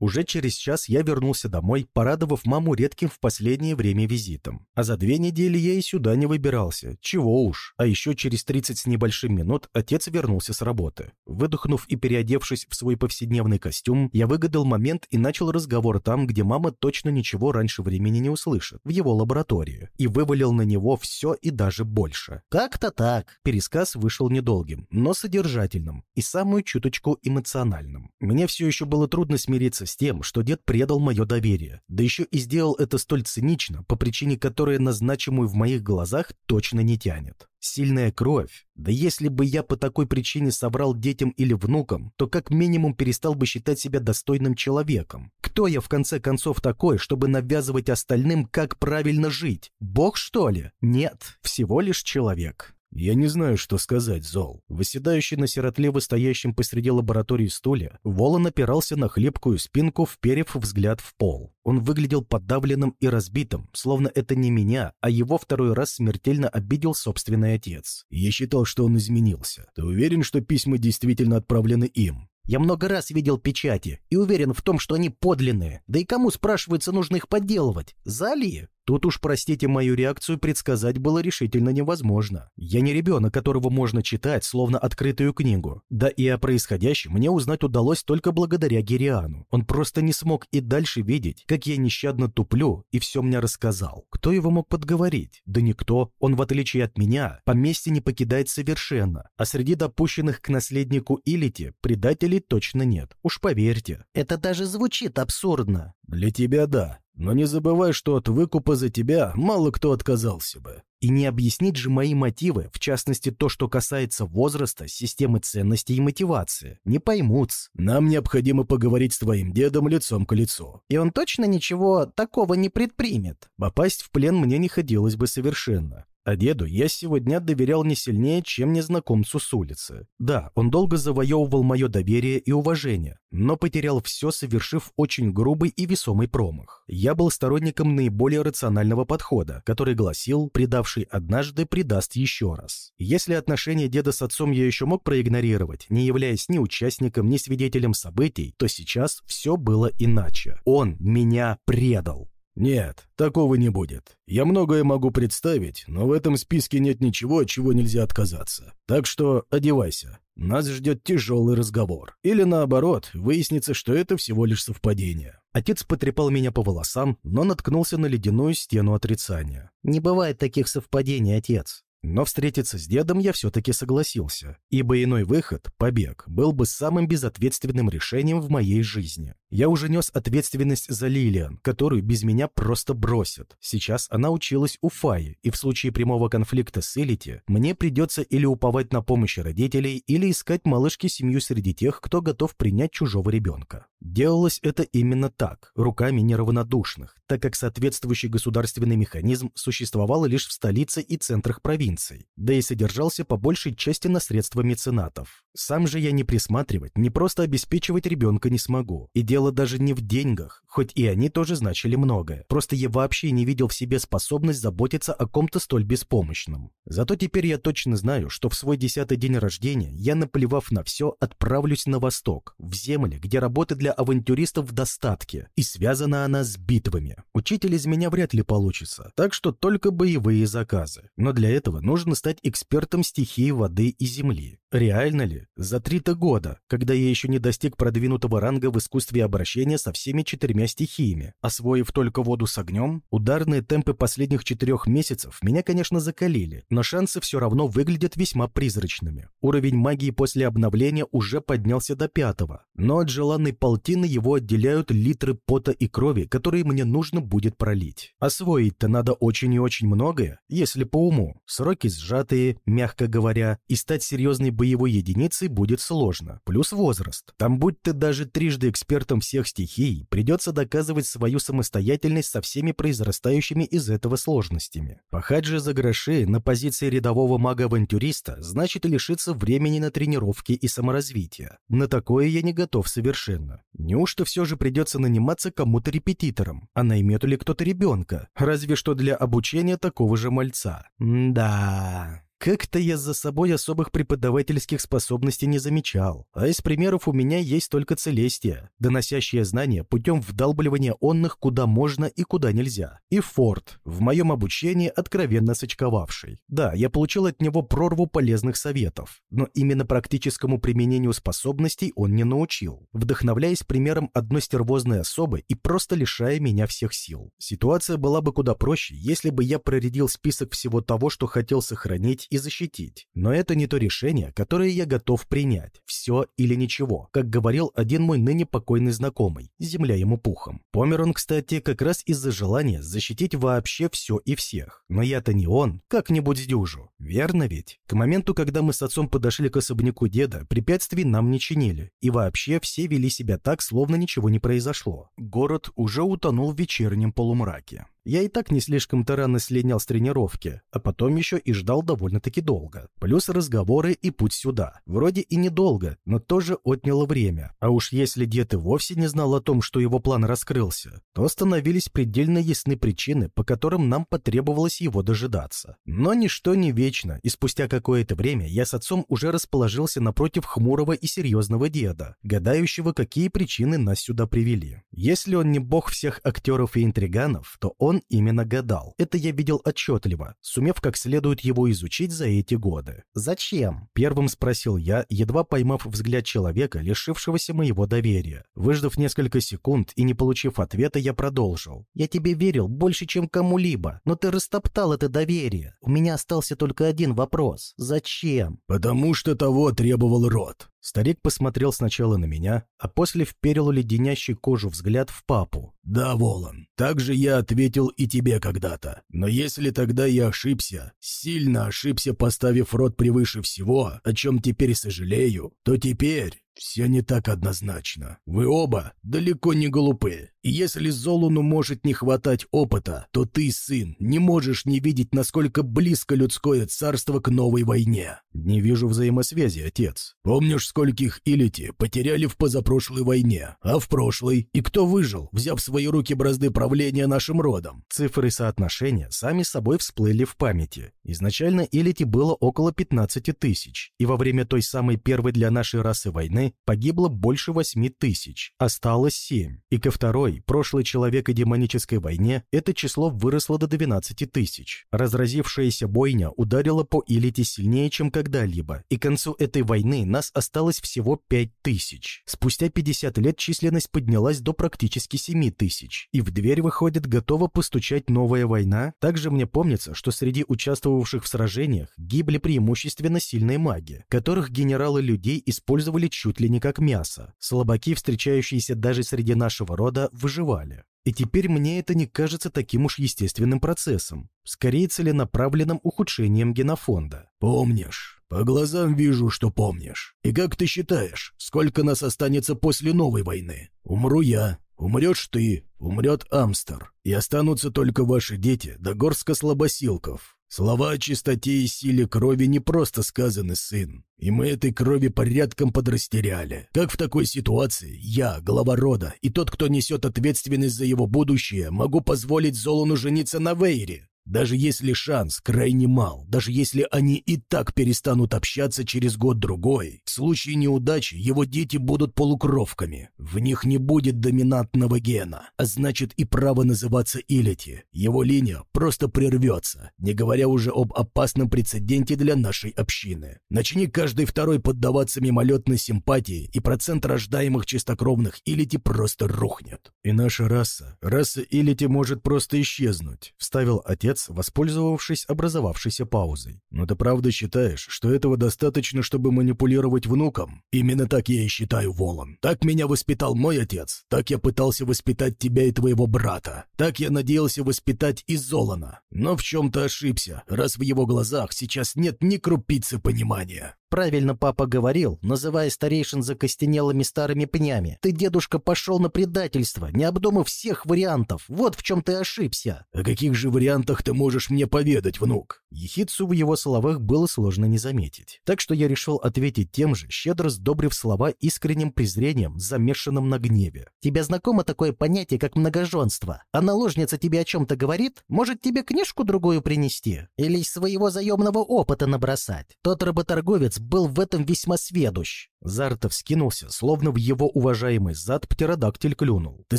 Уже через час я вернулся домой, порадовав маму редким в последнее время визитом. А за две недели я и сюда не выбирался. Чего уж. А еще через 30 с небольшим минут отец вернулся с работы. Выдохнув и переодевшись в свой повседневный костюм, я выгадал момент и начал разговор там, где мама точно ничего раньше времени не услышит, в его лаборатории. И вывалил на него все и даже больше. Как-то так. Пересказ вышел недолгим, но содержательным и самую чуточку эмоциональным. Мне все еще было трудно смириться смириться с тем, что дед предал мое доверие, да еще и сделал это столь цинично, по причине которой на значимую в моих глазах точно не тянет. Сильная кровь. Да если бы я по такой причине соврал детям или внукам, то как минимум перестал бы считать себя достойным человеком. Кто я в конце концов такой, чтобы навязывать остальным, как правильно жить? Бог, что ли? Нет, всего лишь человек. «Я не знаю, что сказать, Зол». Выседающий на сиротливо стоящем посреди лаборатории стуле, Волан опирался на хлипкую спинку, вперев взгляд в пол. Он выглядел подавленным и разбитым, словно это не меня, а его второй раз смертельно обидел собственный отец. «Я считал, что он изменился. Ты уверен, что письма действительно отправлены им?» Я много раз видел печати и уверен в том, что они подлинные. Да и кому, спрашивается, нужно их подделывать? Зали? Тут уж, простите мою реакцию, предсказать было решительно невозможно. Я не ребенок, которого можно читать, словно открытую книгу. Да и о происходящем мне узнать удалось только благодаря Гириану. Он просто не смог и дальше видеть, как я нещадно туплю, и все мне рассказал. Кто его мог подговорить? Да никто. Он, в отличие от меня, поместье не покидает совершенно. А среди допущенных к наследнику Илити предателей точно нет. Уж поверьте. Это даже звучит абсурдно. Для тебя да. Но не забывай, что от выкупа за тебя мало кто отказался бы. И не объяснить же мои мотивы, в частности то, что касается возраста, системы ценностей и мотивации. Не поймут. Нам необходимо поговорить с твоим дедом лицом к лицу. И он точно ничего такого не предпримет. Попасть в плен мне не хотелось бы совершенно. А деду я сегодня доверял не сильнее, чем незнакомцу с улицы. Да, он долго завоевывал мое доверие и уважение, но потерял все, совершив очень грубый и весомый промах. Я был сторонником наиболее рационального подхода, который гласил, предавший однажды, предаст еще раз. Если отношения деда с отцом я еще мог проигнорировать, не являясь ни участником, ни свидетелем событий, то сейчас все было иначе. Он меня предал. «Нет, такого не будет. Я многое могу представить, но в этом списке нет ничего, от чего нельзя отказаться. Так что одевайся. Нас ждет тяжелый разговор. Или наоборот, выяснится, что это всего лишь совпадение». Отец потрепал меня по волосам, но наткнулся на ледяную стену отрицания. «Не бывает таких совпадений, отец. Но встретиться с дедом я все-таки согласился, ибо иной выход, побег, был бы самым безответственным решением в моей жизни. Я уже нес ответственность за Лилиан, которую без меня просто бросят. Сейчас она училась у Фаи, и в случае прямого конфликта с Элити мне придется или уповать на помощь родителей, или искать малышке семью среди тех, кто готов принять чужого ребенка. Делалось это именно так, руками неравнодушных, так как соответствующий государственный механизм существовал лишь в столице и центрах провинций, да и содержался по большей части на средства меценатов. Сам же я не присматривать, не просто обеспечивать ребенка не смогу. И дело даже не в деньгах, хоть и они тоже значили многое. Просто я вообще не видел в себе способность заботиться о ком-то столь беспомощном. Зато теперь я точно знаю, что в свой десятый день рождения я, наплевав на все, отправлюсь на восток, в земли, где работы для авантюристов в достатке, и связана она с битвами. Учитель из меня вряд ли получится, так что только боевые заказы. Но для этого нужно стать экспертом стихии воды и земли. Реально ли? За три-то года, когда я еще не достиг продвинутого ранга в искусстве обращения со всеми четырьмя стихиями, освоив только воду с огнем, ударные темпы последних четырех месяцев меня, конечно, закалили, но шансы все равно выглядят весьма призрачными. Уровень магии после обновления уже поднялся до пятого, но от желанной полтины его отделяют литры пота и крови, которые мне нужно будет пролить. Освоить-то надо очень и очень многое, если по уму. Сроки сжатые, мягко говоря, и стать серьезной боевой единицей будет сложно. Плюс возраст. Там будь ты даже трижды экспертом всех стихий, придется доказывать свою самостоятельность со всеми произрастающими из этого сложностями. Пахать же за гроши на позиции рядового мага-авантюриста значит лишиться времени на тренировки и саморазвитие. На такое я не готов совершенно. Неужто все же придется наниматься кому-то репетитором? А наймет ли кто-то ребенка? Разве что для обучения такого же мальца. М да... Как-то я за собой особых преподавательских способностей не замечал, а из примеров у меня есть только Целестия, доносящая знания путем вдалбливания онных куда можно и куда нельзя, и Форд, в моем обучении откровенно сочковавший. Да, я получил от него прорву полезных советов, но именно практическому применению способностей он не научил, вдохновляясь примером одной стервозной особы и просто лишая меня всех сил. Ситуация была бы куда проще, если бы я проредил список всего того, что хотел сохранить и защитить. Но это не то решение, которое я готов принять. Все или ничего, как говорил один мой ныне покойный знакомый, земля ему пухом. Помер он, кстати, как раз из-за желания защитить вообще все и всех. Но я-то не он, как-нибудь сдюжу. Верно ведь? К моменту, когда мы с отцом подошли к особняку деда, препятствий нам не чинили. И вообще все вели себя так, словно ничего не произошло. Город уже утонул в вечернем полумраке. Я и так не слишком-то рано слинял с тренировки, а потом еще и ждал довольно-таки долго. Плюс разговоры и путь сюда. Вроде и недолго, но тоже отняло время. А уж если дед и вовсе не знал о том, что его план раскрылся, то становились предельно ясны причины, по которым нам потребовалось его дожидаться. Но ничто не вечно, и спустя какое-то время я с отцом уже расположился напротив хмурого и серьезного деда, гадающего, какие причины нас сюда привели. Если он не бог всех актеров и интриганов, то он он именно гадал. Это я видел отчетливо, сумев как следует его изучить за эти годы. «Зачем?» – первым спросил я, едва поймав взгляд человека, лишившегося моего доверия. Выждав несколько секунд и не получив ответа, я продолжил. «Я тебе верил больше, чем кому-либо, но ты растоптал это доверие. У меня остался только один вопрос. Зачем?» «Потому что того требовал род. Старик посмотрел сначала на меня, а после вперил леденящий кожу взгляд в папу. «Да, Волан, так же я ответил и тебе когда-то. Но если тогда я ошибся, сильно ошибся, поставив рот превыше всего, о чем теперь сожалею, то теперь «Все не так однозначно. Вы оба далеко не глупы. И если Золуну может не хватать опыта, то ты, сын, не можешь не видеть, насколько близко людское царство к новой войне». «Не вижу взаимосвязи, отец. Помнишь, скольких Илити потеряли в позапрошлой войне, а в прошлой? И кто выжил, взяв в свои руки бразды правления нашим родом?» Цифры соотношения сами собой всплыли в памяти. Изначально Илити было около 15 тысяч, и во время той самой первой для нашей расы войны погибло больше 8 тысяч, осталось 7. И ко второй, прошлой человек и демонической войне, это число выросло до 12 тысяч. Разразившаяся бойня ударила по Илите сильнее, чем когда-либо, и к концу этой войны нас осталось всего 5 тысяч. Спустя 50 лет численность поднялась до практически 7 тысяч, и в дверь, выходит, готова постучать новая война. Также мне помнится, что среди участвовавших в сражениях гибли преимущественно сильные маги, которых генералы людей использовали чуть ли не как мясо. Слабаки, встречающиеся даже среди нашего рода, выживали. И теперь мне это не кажется таким уж естественным процессом, скорее целенаправленным ухудшением генофонда. «Помнишь? По глазам вижу, что помнишь. И как ты считаешь, сколько нас останется после новой войны? Умру я, умрешь ты, умрет Амстер, и останутся только ваши дети да горстка слабосилков. Слова о чистоте и силе крови не просто сказаны, сын. И мы этой крови порядком подрастеряли. Как в такой ситуации я, глава рода, и тот, кто несет ответственность за его будущее, могу позволить Золону жениться на Вейре? Даже если шанс крайне мал, даже если они и так перестанут общаться через год-другой, в случае неудачи его дети будут полукровками. В них не будет доминантного гена, а значит и право называться Илити. Его линия просто прервется, не говоря уже об опасном прецеденте для нашей общины. Начни каждый второй поддаваться мимолетной симпатии, и процент рождаемых чистокровных Илити просто рухнет. И наша раса, раса Илити может просто исчезнуть, вставил отец отец, воспользовавшись образовавшейся паузой. «Но ты правда считаешь, что этого достаточно, чтобы манипулировать внуком?» «Именно так я и считаю, Волан. Так меня воспитал мой отец. Так я пытался воспитать тебя и твоего брата. Так я надеялся воспитать и Золана. Но в чем-то ошибся, раз в его глазах сейчас нет ни крупицы понимания. Правильно папа говорил, называя старейшин закостенелыми старыми пнями. Ты, дедушка, пошел на предательство, не обдумав всех вариантов. Вот в чем ты ошибся. О каких же вариантах ты можешь мне поведать, внук? Ехицу в его словах было сложно не заметить. Так что я решил ответить тем же, щедро сдобрив слова искренним презрением, замешанным на гневе. Тебе знакомо такое понятие, как многоженство? А наложница тебе о чем-то говорит? Может, тебе книжку другую принести? Или из своего заемного опыта набросать? Тот работорговец был в этом весьма сведущ. Зартов скинулся, словно в его уважаемый зад птеродактиль клюнул. «Ты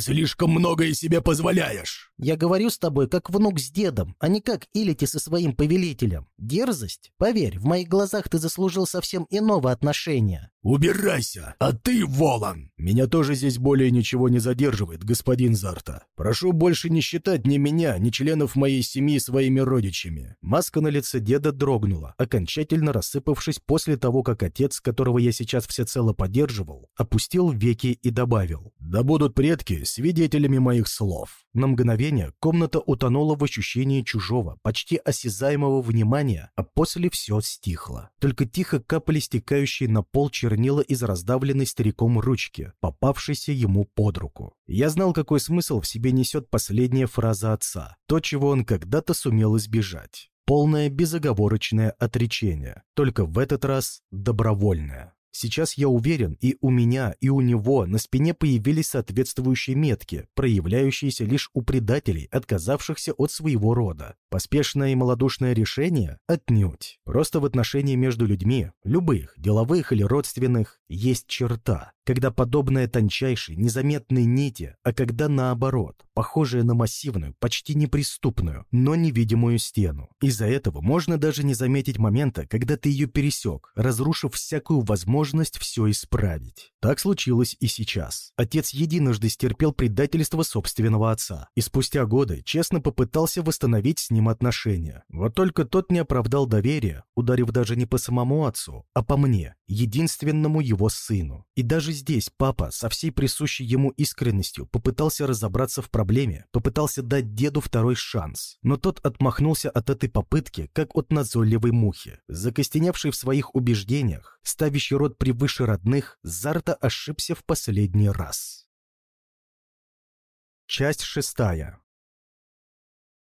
слишком многое себе позволяешь!» «Я говорю с тобой как внук с дедом, а не как Илити со своим повелителем. Дерзость? Поверь, в моих глазах ты заслужил совсем иного отношения». «Убирайся! А ты, Волан!» «Меня тоже здесь более ничего не задерживает, господин Зарта. Прошу больше не считать ни меня, ни членов моей семьи своими родичами». Маска на лице деда дрогнула, окончательно рассыпавшись после того, как отец, которого я сейчас всецело поддерживал, опустил веки и добавил «Да будут предки свидетелями моих слов». На мгновение комната утонула в ощущении чужого, почти осязаемого внимания, а после все стихло. Только тихо капали стекающие на пол чернила из раздавленной стариком ручки, попавшейся ему под руку. Я знал, какой смысл в себе несет последняя фраза отца, то, чего он когда-то сумел избежать. Полное безоговорочное отречение, только в этот раз добровольное. Сейчас я уверен, и у меня, и у него на спине появились соответствующие метки, проявляющиеся лишь у предателей, отказавшихся от своего рода. Поспешное и малодушное решение? Отнюдь. Просто в отношении между людьми, любых, деловых или родственных, есть черта, когда подобная тончайшей, незаметной нити, а когда наоборот, похожая на массивную, почти неприступную, но невидимую стену. Из-за этого можно даже не заметить момента, когда ты ее пересек, разрушив всякую возможность все исправить. Так случилось и сейчас. Отец единожды стерпел предательство собственного отца, и спустя годы честно попытался восстановить с ним отношения. Вот только тот не оправдал доверия, ударив даже не по самому отцу, а по мне, единственному его сыну. И даже здесь папа со всей присущей ему искренностью попытался разобраться в проблеме, попытался дать деду второй шанс. Но тот отмахнулся от этой попытки, как от назойливой мухи. Закостеневший в своих убеждениях, ставящий род превыше родных, Зарта ошибся в последний раз. Часть шестая.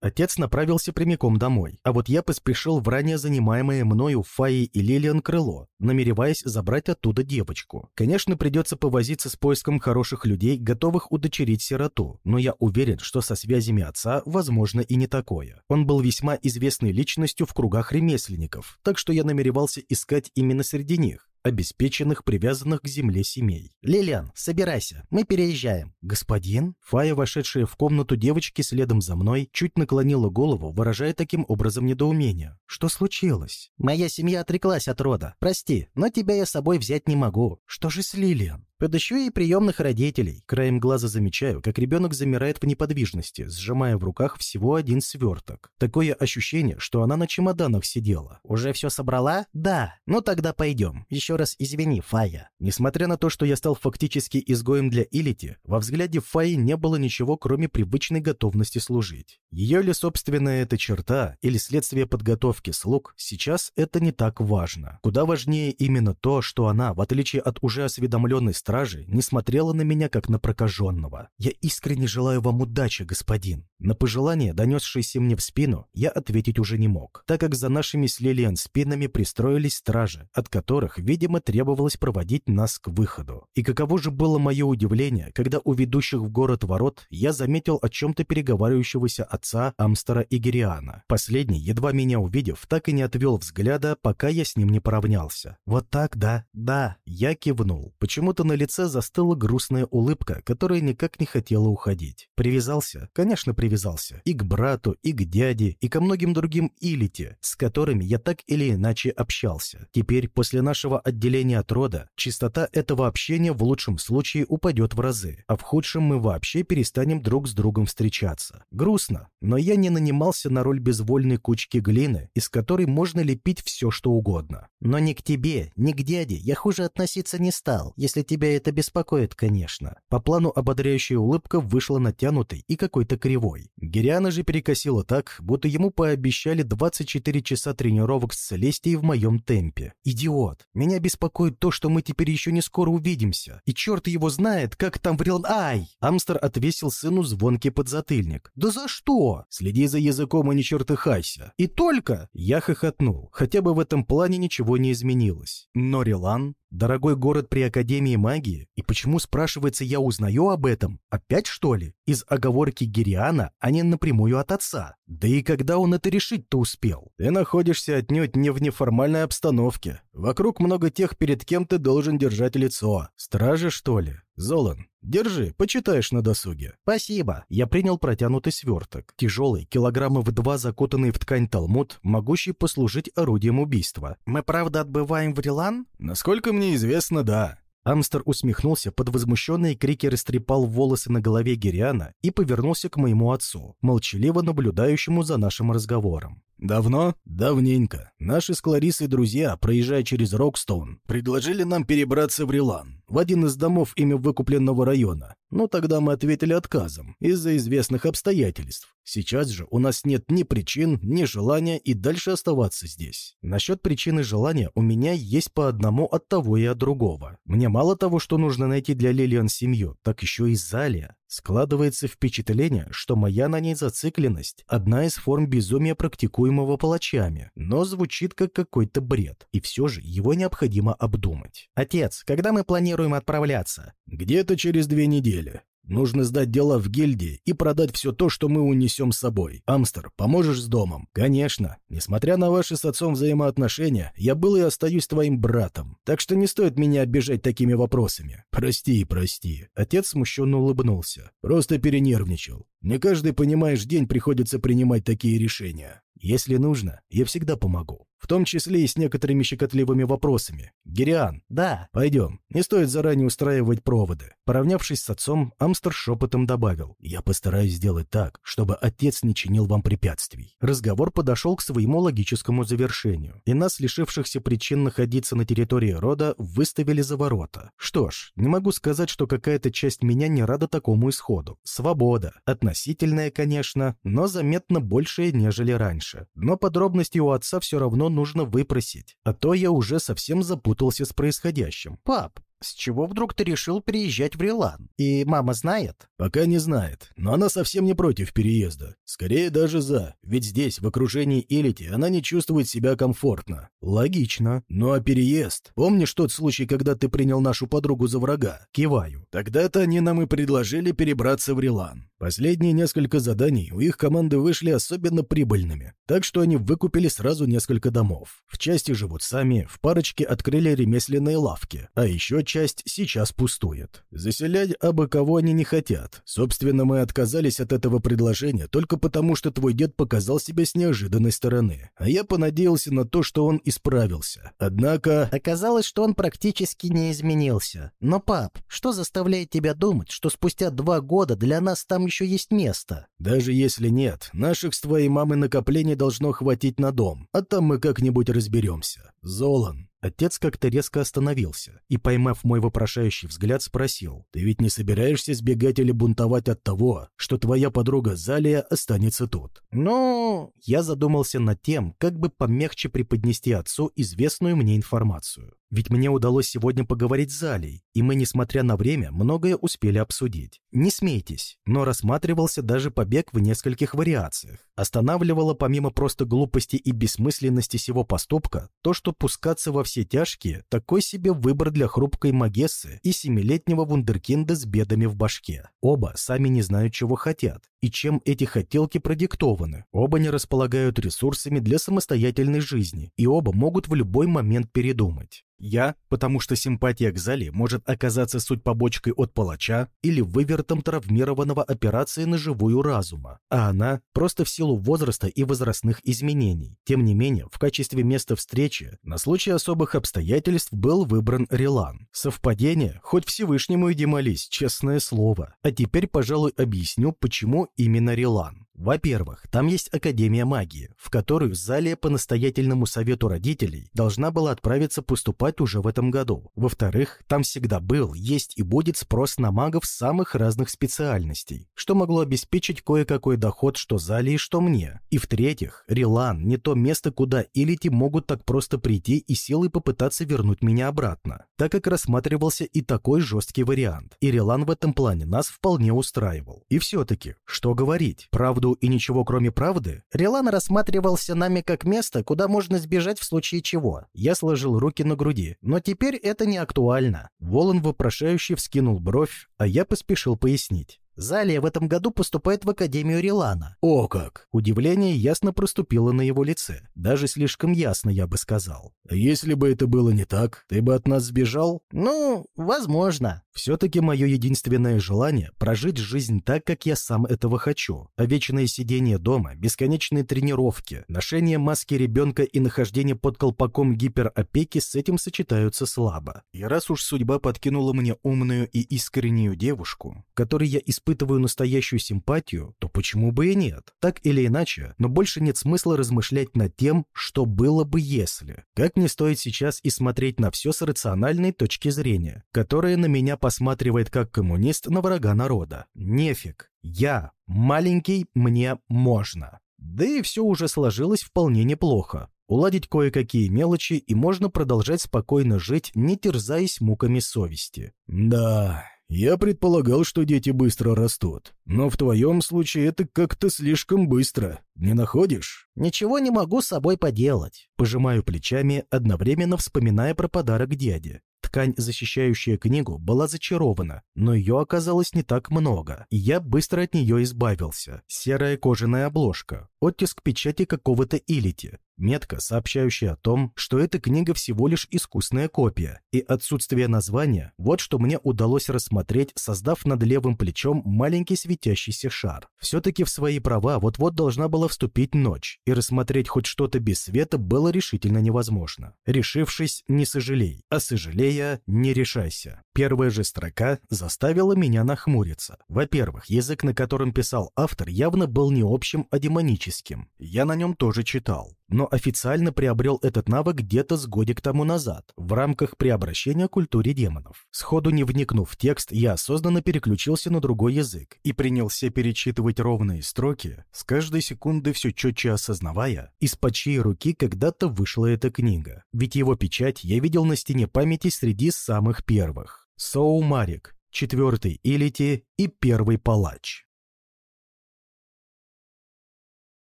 Отец направился прямиком домой, а вот я поспешил в ранее занимаемое мною Фаей и Лилиан крыло, намереваясь забрать оттуда девочку. Конечно, придется повозиться с поиском хороших людей, готовых удочерить сироту, но я уверен, что со связями отца возможно и не такое. Он был весьма известной личностью в кругах ремесленников, так что я намеревался искать именно среди них обеспеченных, привязанных к земле семей. «Лилиан, собирайся, мы переезжаем». «Господин?» Фая, вошедшая в комнату девочки следом за мной, чуть наклонила голову, выражая таким образом недоумение. «Что случилось?» «Моя семья отреклась от рода. Прости, но тебя я с собой взять не могу». «Что же с Лилиан?» Подыщу и приемных родителей. Краем глаза замечаю, как ребенок замирает в неподвижности, сжимая в руках всего один сверток. Такое ощущение, что она на чемоданах сидела. Уже все собрала? Да. Ну тогда пойдем. Еще раз извини, Фая. Несмотря на то, что я стал фактически изгоем для Илити, во взгляде Фаи не было ничего, кроме привычной готовности служить. Ее ли собственная эта черта, или следствие подготовки слуг, сейчас это не так важно. Куда важнее именно то, что она, в отличие от уже осведомленной стражи не смотрела на меня, как на прокаженного. «Я искренне желаю вам удачи, господин». На пожелание, донесшееся мне в спину, я ответить уже не мог, так как за нашими с Лилиан спинами пристроились стражи, от которых, видимо, требовалось проводить нас к выходу. И каково же было мое удивление, когда у ведущих в город ворот я заметил о чем-то переговаривающегося отца Амстера и Гериана. Последний, едва меня увидев, так и не отвел взгляда, пока я с ним не поравнялся. «Вот так, да?» «Да». Я кивнул. Почему-то на лице застыла грустная улыбка, которая никак не хотела уходить. Привязался? Конечно, привязался. И к брату, и к дяде, и ко многим другим Илите, с которыми я так или иначе общался. Теперь, после нашего отделения от рода, чистота этого общения в лучшем случае упадет в разы, а в худшем мы вообще перестанем друг с другом встречаться. Грустно, но я не нанимался на роль безвольной кучки глины, из которой можно лепить все, что угодно. Но ни к тебе, ни к дяде я хуже относиться не стал, если тебя Тебя это беспокоит, конечно. По плану ободряющая улыбка вышла натянутой и какой-то кривой. Гириана же перекосила так, будто ему пообещали 24 часа тренировок с Целестией в моем темпе. Идиот. Меня беспокоит то, что мы теперь еще не скоро увидимся. И черт его знает, как там врел... Ай! Амстер отвесил сыну звонкий подзатыльник. Да за что? Следи за языком и не чертыхайся. И только... Я хохотнул. Хотя бы в этом плане ничего не изменилось. Но Рилан Дорогой город при Академии магии? И почему, спрашивается, я узнаю об этом? Опять, что ли? Из оговорки Гириана, а не напрямую от отца. Да и когда он это решить-то успел? Ты находишься отнюдь не в неформальной обстановке. Вокруг много тех, перед кем ты должен держать лицо. Стражи, что ли? Золан, держи, почитаешь на досуге. Спасибо. Я принял протянутый сверток. Тяжелый, килограммов два закутанный в ткань талмуд, могущий послужить орудием убийства. Мы правда отбываем в Рилан? Насколько мне известно, да. Амстер усмехнулся, под возмущенные крики растрепал волосы на голове Гириана и повернулся к моему отцу, молчаливо наблюдающему за нашим разговором. «Давно?» «Давненько. Наши с Кларисой друзья, проезжая через Рокстоун, предложили нам перебраться в Рилан, в один из домов ими выкупленного района. Но тогда мы ответили отказом, из-за известных обстоятельств. Сейчас же у нас нет ни причин, ни желания и дальше оставаться здесь. Насчет причины желания у меня есть по одному от того и от другого. Мне мало того, что нужно найти для Лилиан семью, так еще и Залия. Складывается впечатление, что моя на ней зацикленность – одна из форм безумия, практикуемого палачами, но звучит как какой-то бред, и все же его необходимо обдумать. «Отец, когда мы планируем отправляться?» «Где-то через две недели. Нужно сдать дела в гильдии и продать все то, что мы унесем с собой. Амстер, поможешь с домом? Конечно. Несмотря на ваши с отцом взаимоотношения, я был и остаюсь твоим братом. Так что не стоит меня обижать такими вопросами. Прости, прости. Отец смущенно улыбнулся. Просто перенервничал. Не каждый, понимаешь, день приходится принимать такие решения. Если нужно, я всегда помогу. В том числе и с некоторыми щекотливыми вопросами. Гириан. Да. Пойдем. Не стоит заранее устраивать проводы. Поравнявшись с отцом, Амстер шепотом добавил. Я постараюсь сделать так, чтобы отец не чинил вам препятствий. Разговор подошел к своему логическому завершению. И нас, лишившихся причин находиться на территории рода, выставили за ворота. Что ж, не могу сказать, что какая-то часть меня не рада такому исходу. Свобода. Относительная, конечно, но заметно большая, нежели раньше. Но подробности у отца все равно нужно выпросить, а то я уже совсем запутался с происходящим. «Пап, с чего вдруг ты решил переезжать в Рилан? И мама знает? Пока не знает, но она совсем не против переезда. Скорее даже за, ведь здесь, в окружении Элити, она не чувствует себя комфортно. Логично. Ну а переезд? Помнишь тот случай, когда ты принял нашу подругу за врага? Киваю. Тогда-то они нам и предложили перебраться в Рилан. Последние несколько заданий у их команды вышли особенно прибыльными, так что они выкупили сразу несколько домов. В части живут сами, в парочке открыли ремесленные лавки, а еще часть сейчас пустует. Заселять абы кого они не хотят. Собственно, мы отказались от этого предложения только потому, что твой дед показал себя с неожиданной стороны. А я понадеялся на то, что он исправился. Однако... Оказалось, что он практически не изменился. Но, пап, что заставляет тебя думать, что спустя два года для нас там еще есть место? Даже если нет, наших с твоей мамой накоплений должно хватить на дом. А там мы как-нибудь разберемся. Золан, Отец как-то резко остановился и, поймав мой вопрошающий взгляд, спросил, «Ты ведь не собираешься сбегать или бунтовать от того, что твоя подруга Залия останется тут?» «Ну...» Я задумался над тем, как бы помягче преподнести отцу известную мне информацию. Ведь мне удалось сегодня поговорить с Залей, и мы, несмотря на время, многое успели обсудить. Не смейтесь, но рассматривался даже побег в нескольких вариациях. Останавливало помимо просто глупости и бессмысленности сего поступка, то, что пускаться во все тяжкие – такой себе выбор для хрупкой Магессы и семилетнего вундеркинда с бедами в башке. Оба сами не знают, чего хотят, и чем эти хотелки продиктованы. Оба не располагают ресурсами для самостоятельной жизни, и оба могут в любой момент передумать. Я, потому что симпатия к Зале может оказаться суть побочкой от палача или вывертом травмированного операции на живую разума, а она просто в силу возраста и возрастных изменений. Тем не менее, в качестве места встречи на случай особых обстоятельств был выбран Релан. Совпадение? Хоть Всевышнему иди молись, честное слово. А теперь, пожалуй, объясню, почему именно Релан. Во-первых, там есть Академия магии, в которую Залия по настоятельному совету родителей должна была отправиться поступать уже в этом году. Во-вторых, там всегда был, есть и будет спрос на магов самых разных специальностей, что могло обеспечить кое-какой доход что Залии, что мне. И в-третьих, Рилан не то место, куда Илити могут так просто прийти и силой попытаться вернуть меня обратно, так как рассматривался и такой жесткий вариант. И Рилан в этом плане нас вполне устраивал. И все-таки, что говорить, правду правду и ничего кроме правды? Релан рассматривался нами как место, куда можно сбежать в случае чего. Я сложил руки на груди. Но теперь это не актуально. Волан вопрошающе вскинул бровь, а я поспешил пояснить. Залия в этом году поступает в Академию Рилана. О как! Удивление ясно проступило на его лице. Даже слишком ясно, я бы сказал. Если бы это было не так, ты бы от нас сбежал? Ну, возможно. Все-таки мое единственное желание – прожить жизнь так, как я сам этого хочу. А вечное сидение дома, бесконечные тренировки, ношение маски ребенка и нахождение под колпаком гиперопеки с этим сочетаются слабо. И раз уж судьба подкинула мне умную и искреннюю девушку, которой я испытываю настоящую симпатию, то почему бы и нет? Так или иначе, но больше нет смысла размышлять над тем, что было бы если. Как не стоит сейчас и смотреть на все с рациональной точки зрения, которая на меня посматривает как коммунист на врага народа. Нефиг. Я маленький, мне можно. Да и все уже сложилось вполне неплохо. Уладить кое-какие мелочи, и можно продолжать спокойно жить, не терзаясь муками совести. Да, я предполагал, что дети быстро растут. Но в твоем случае это как-то слишком быстро. Не находишь? Ничего не могу с собой поделать. Пожимаю плечами, одновременно вспоминая про подарок дяде. Ткань, защищающая книгу, была зачарована, но ее оказалось не так много, и я быстро от нее избавился. Серая кожаная обложка, оттиск печати какого-то илити, метка, сообщающая о том, что эта книга всего лишь искусная копия, и отсутствие названия – вот что мне удалось рассмотреть, создав над левым плечом маленький светящийся шар. Все-таки в свои права вот-вот должна была вступить ночь, и рассмотреть хоть что-то без света было решительно невозможно. Решившись, не сожалей, а сожалея, не решайся. Первая же строка заставила меня нахмуриться. Во-первых, язык, на котором писал автор, явно был не общим, а демоническим. Я на нем тоже читал но официально приобрел этот навык где-то с годик тому назад, в рамках преобращения культуре демонов. Сходу не вникнув в текст, я осознанно переключился на другой язык и принялся перечитывать ровные строки, с каждой секунды все четче осознавая, из-под чьей руки когда-то вышла эта книга. Ведь его печать я видел на стене памяти среди самых первых. Соу Марик, четвертый Илити и первый Палач.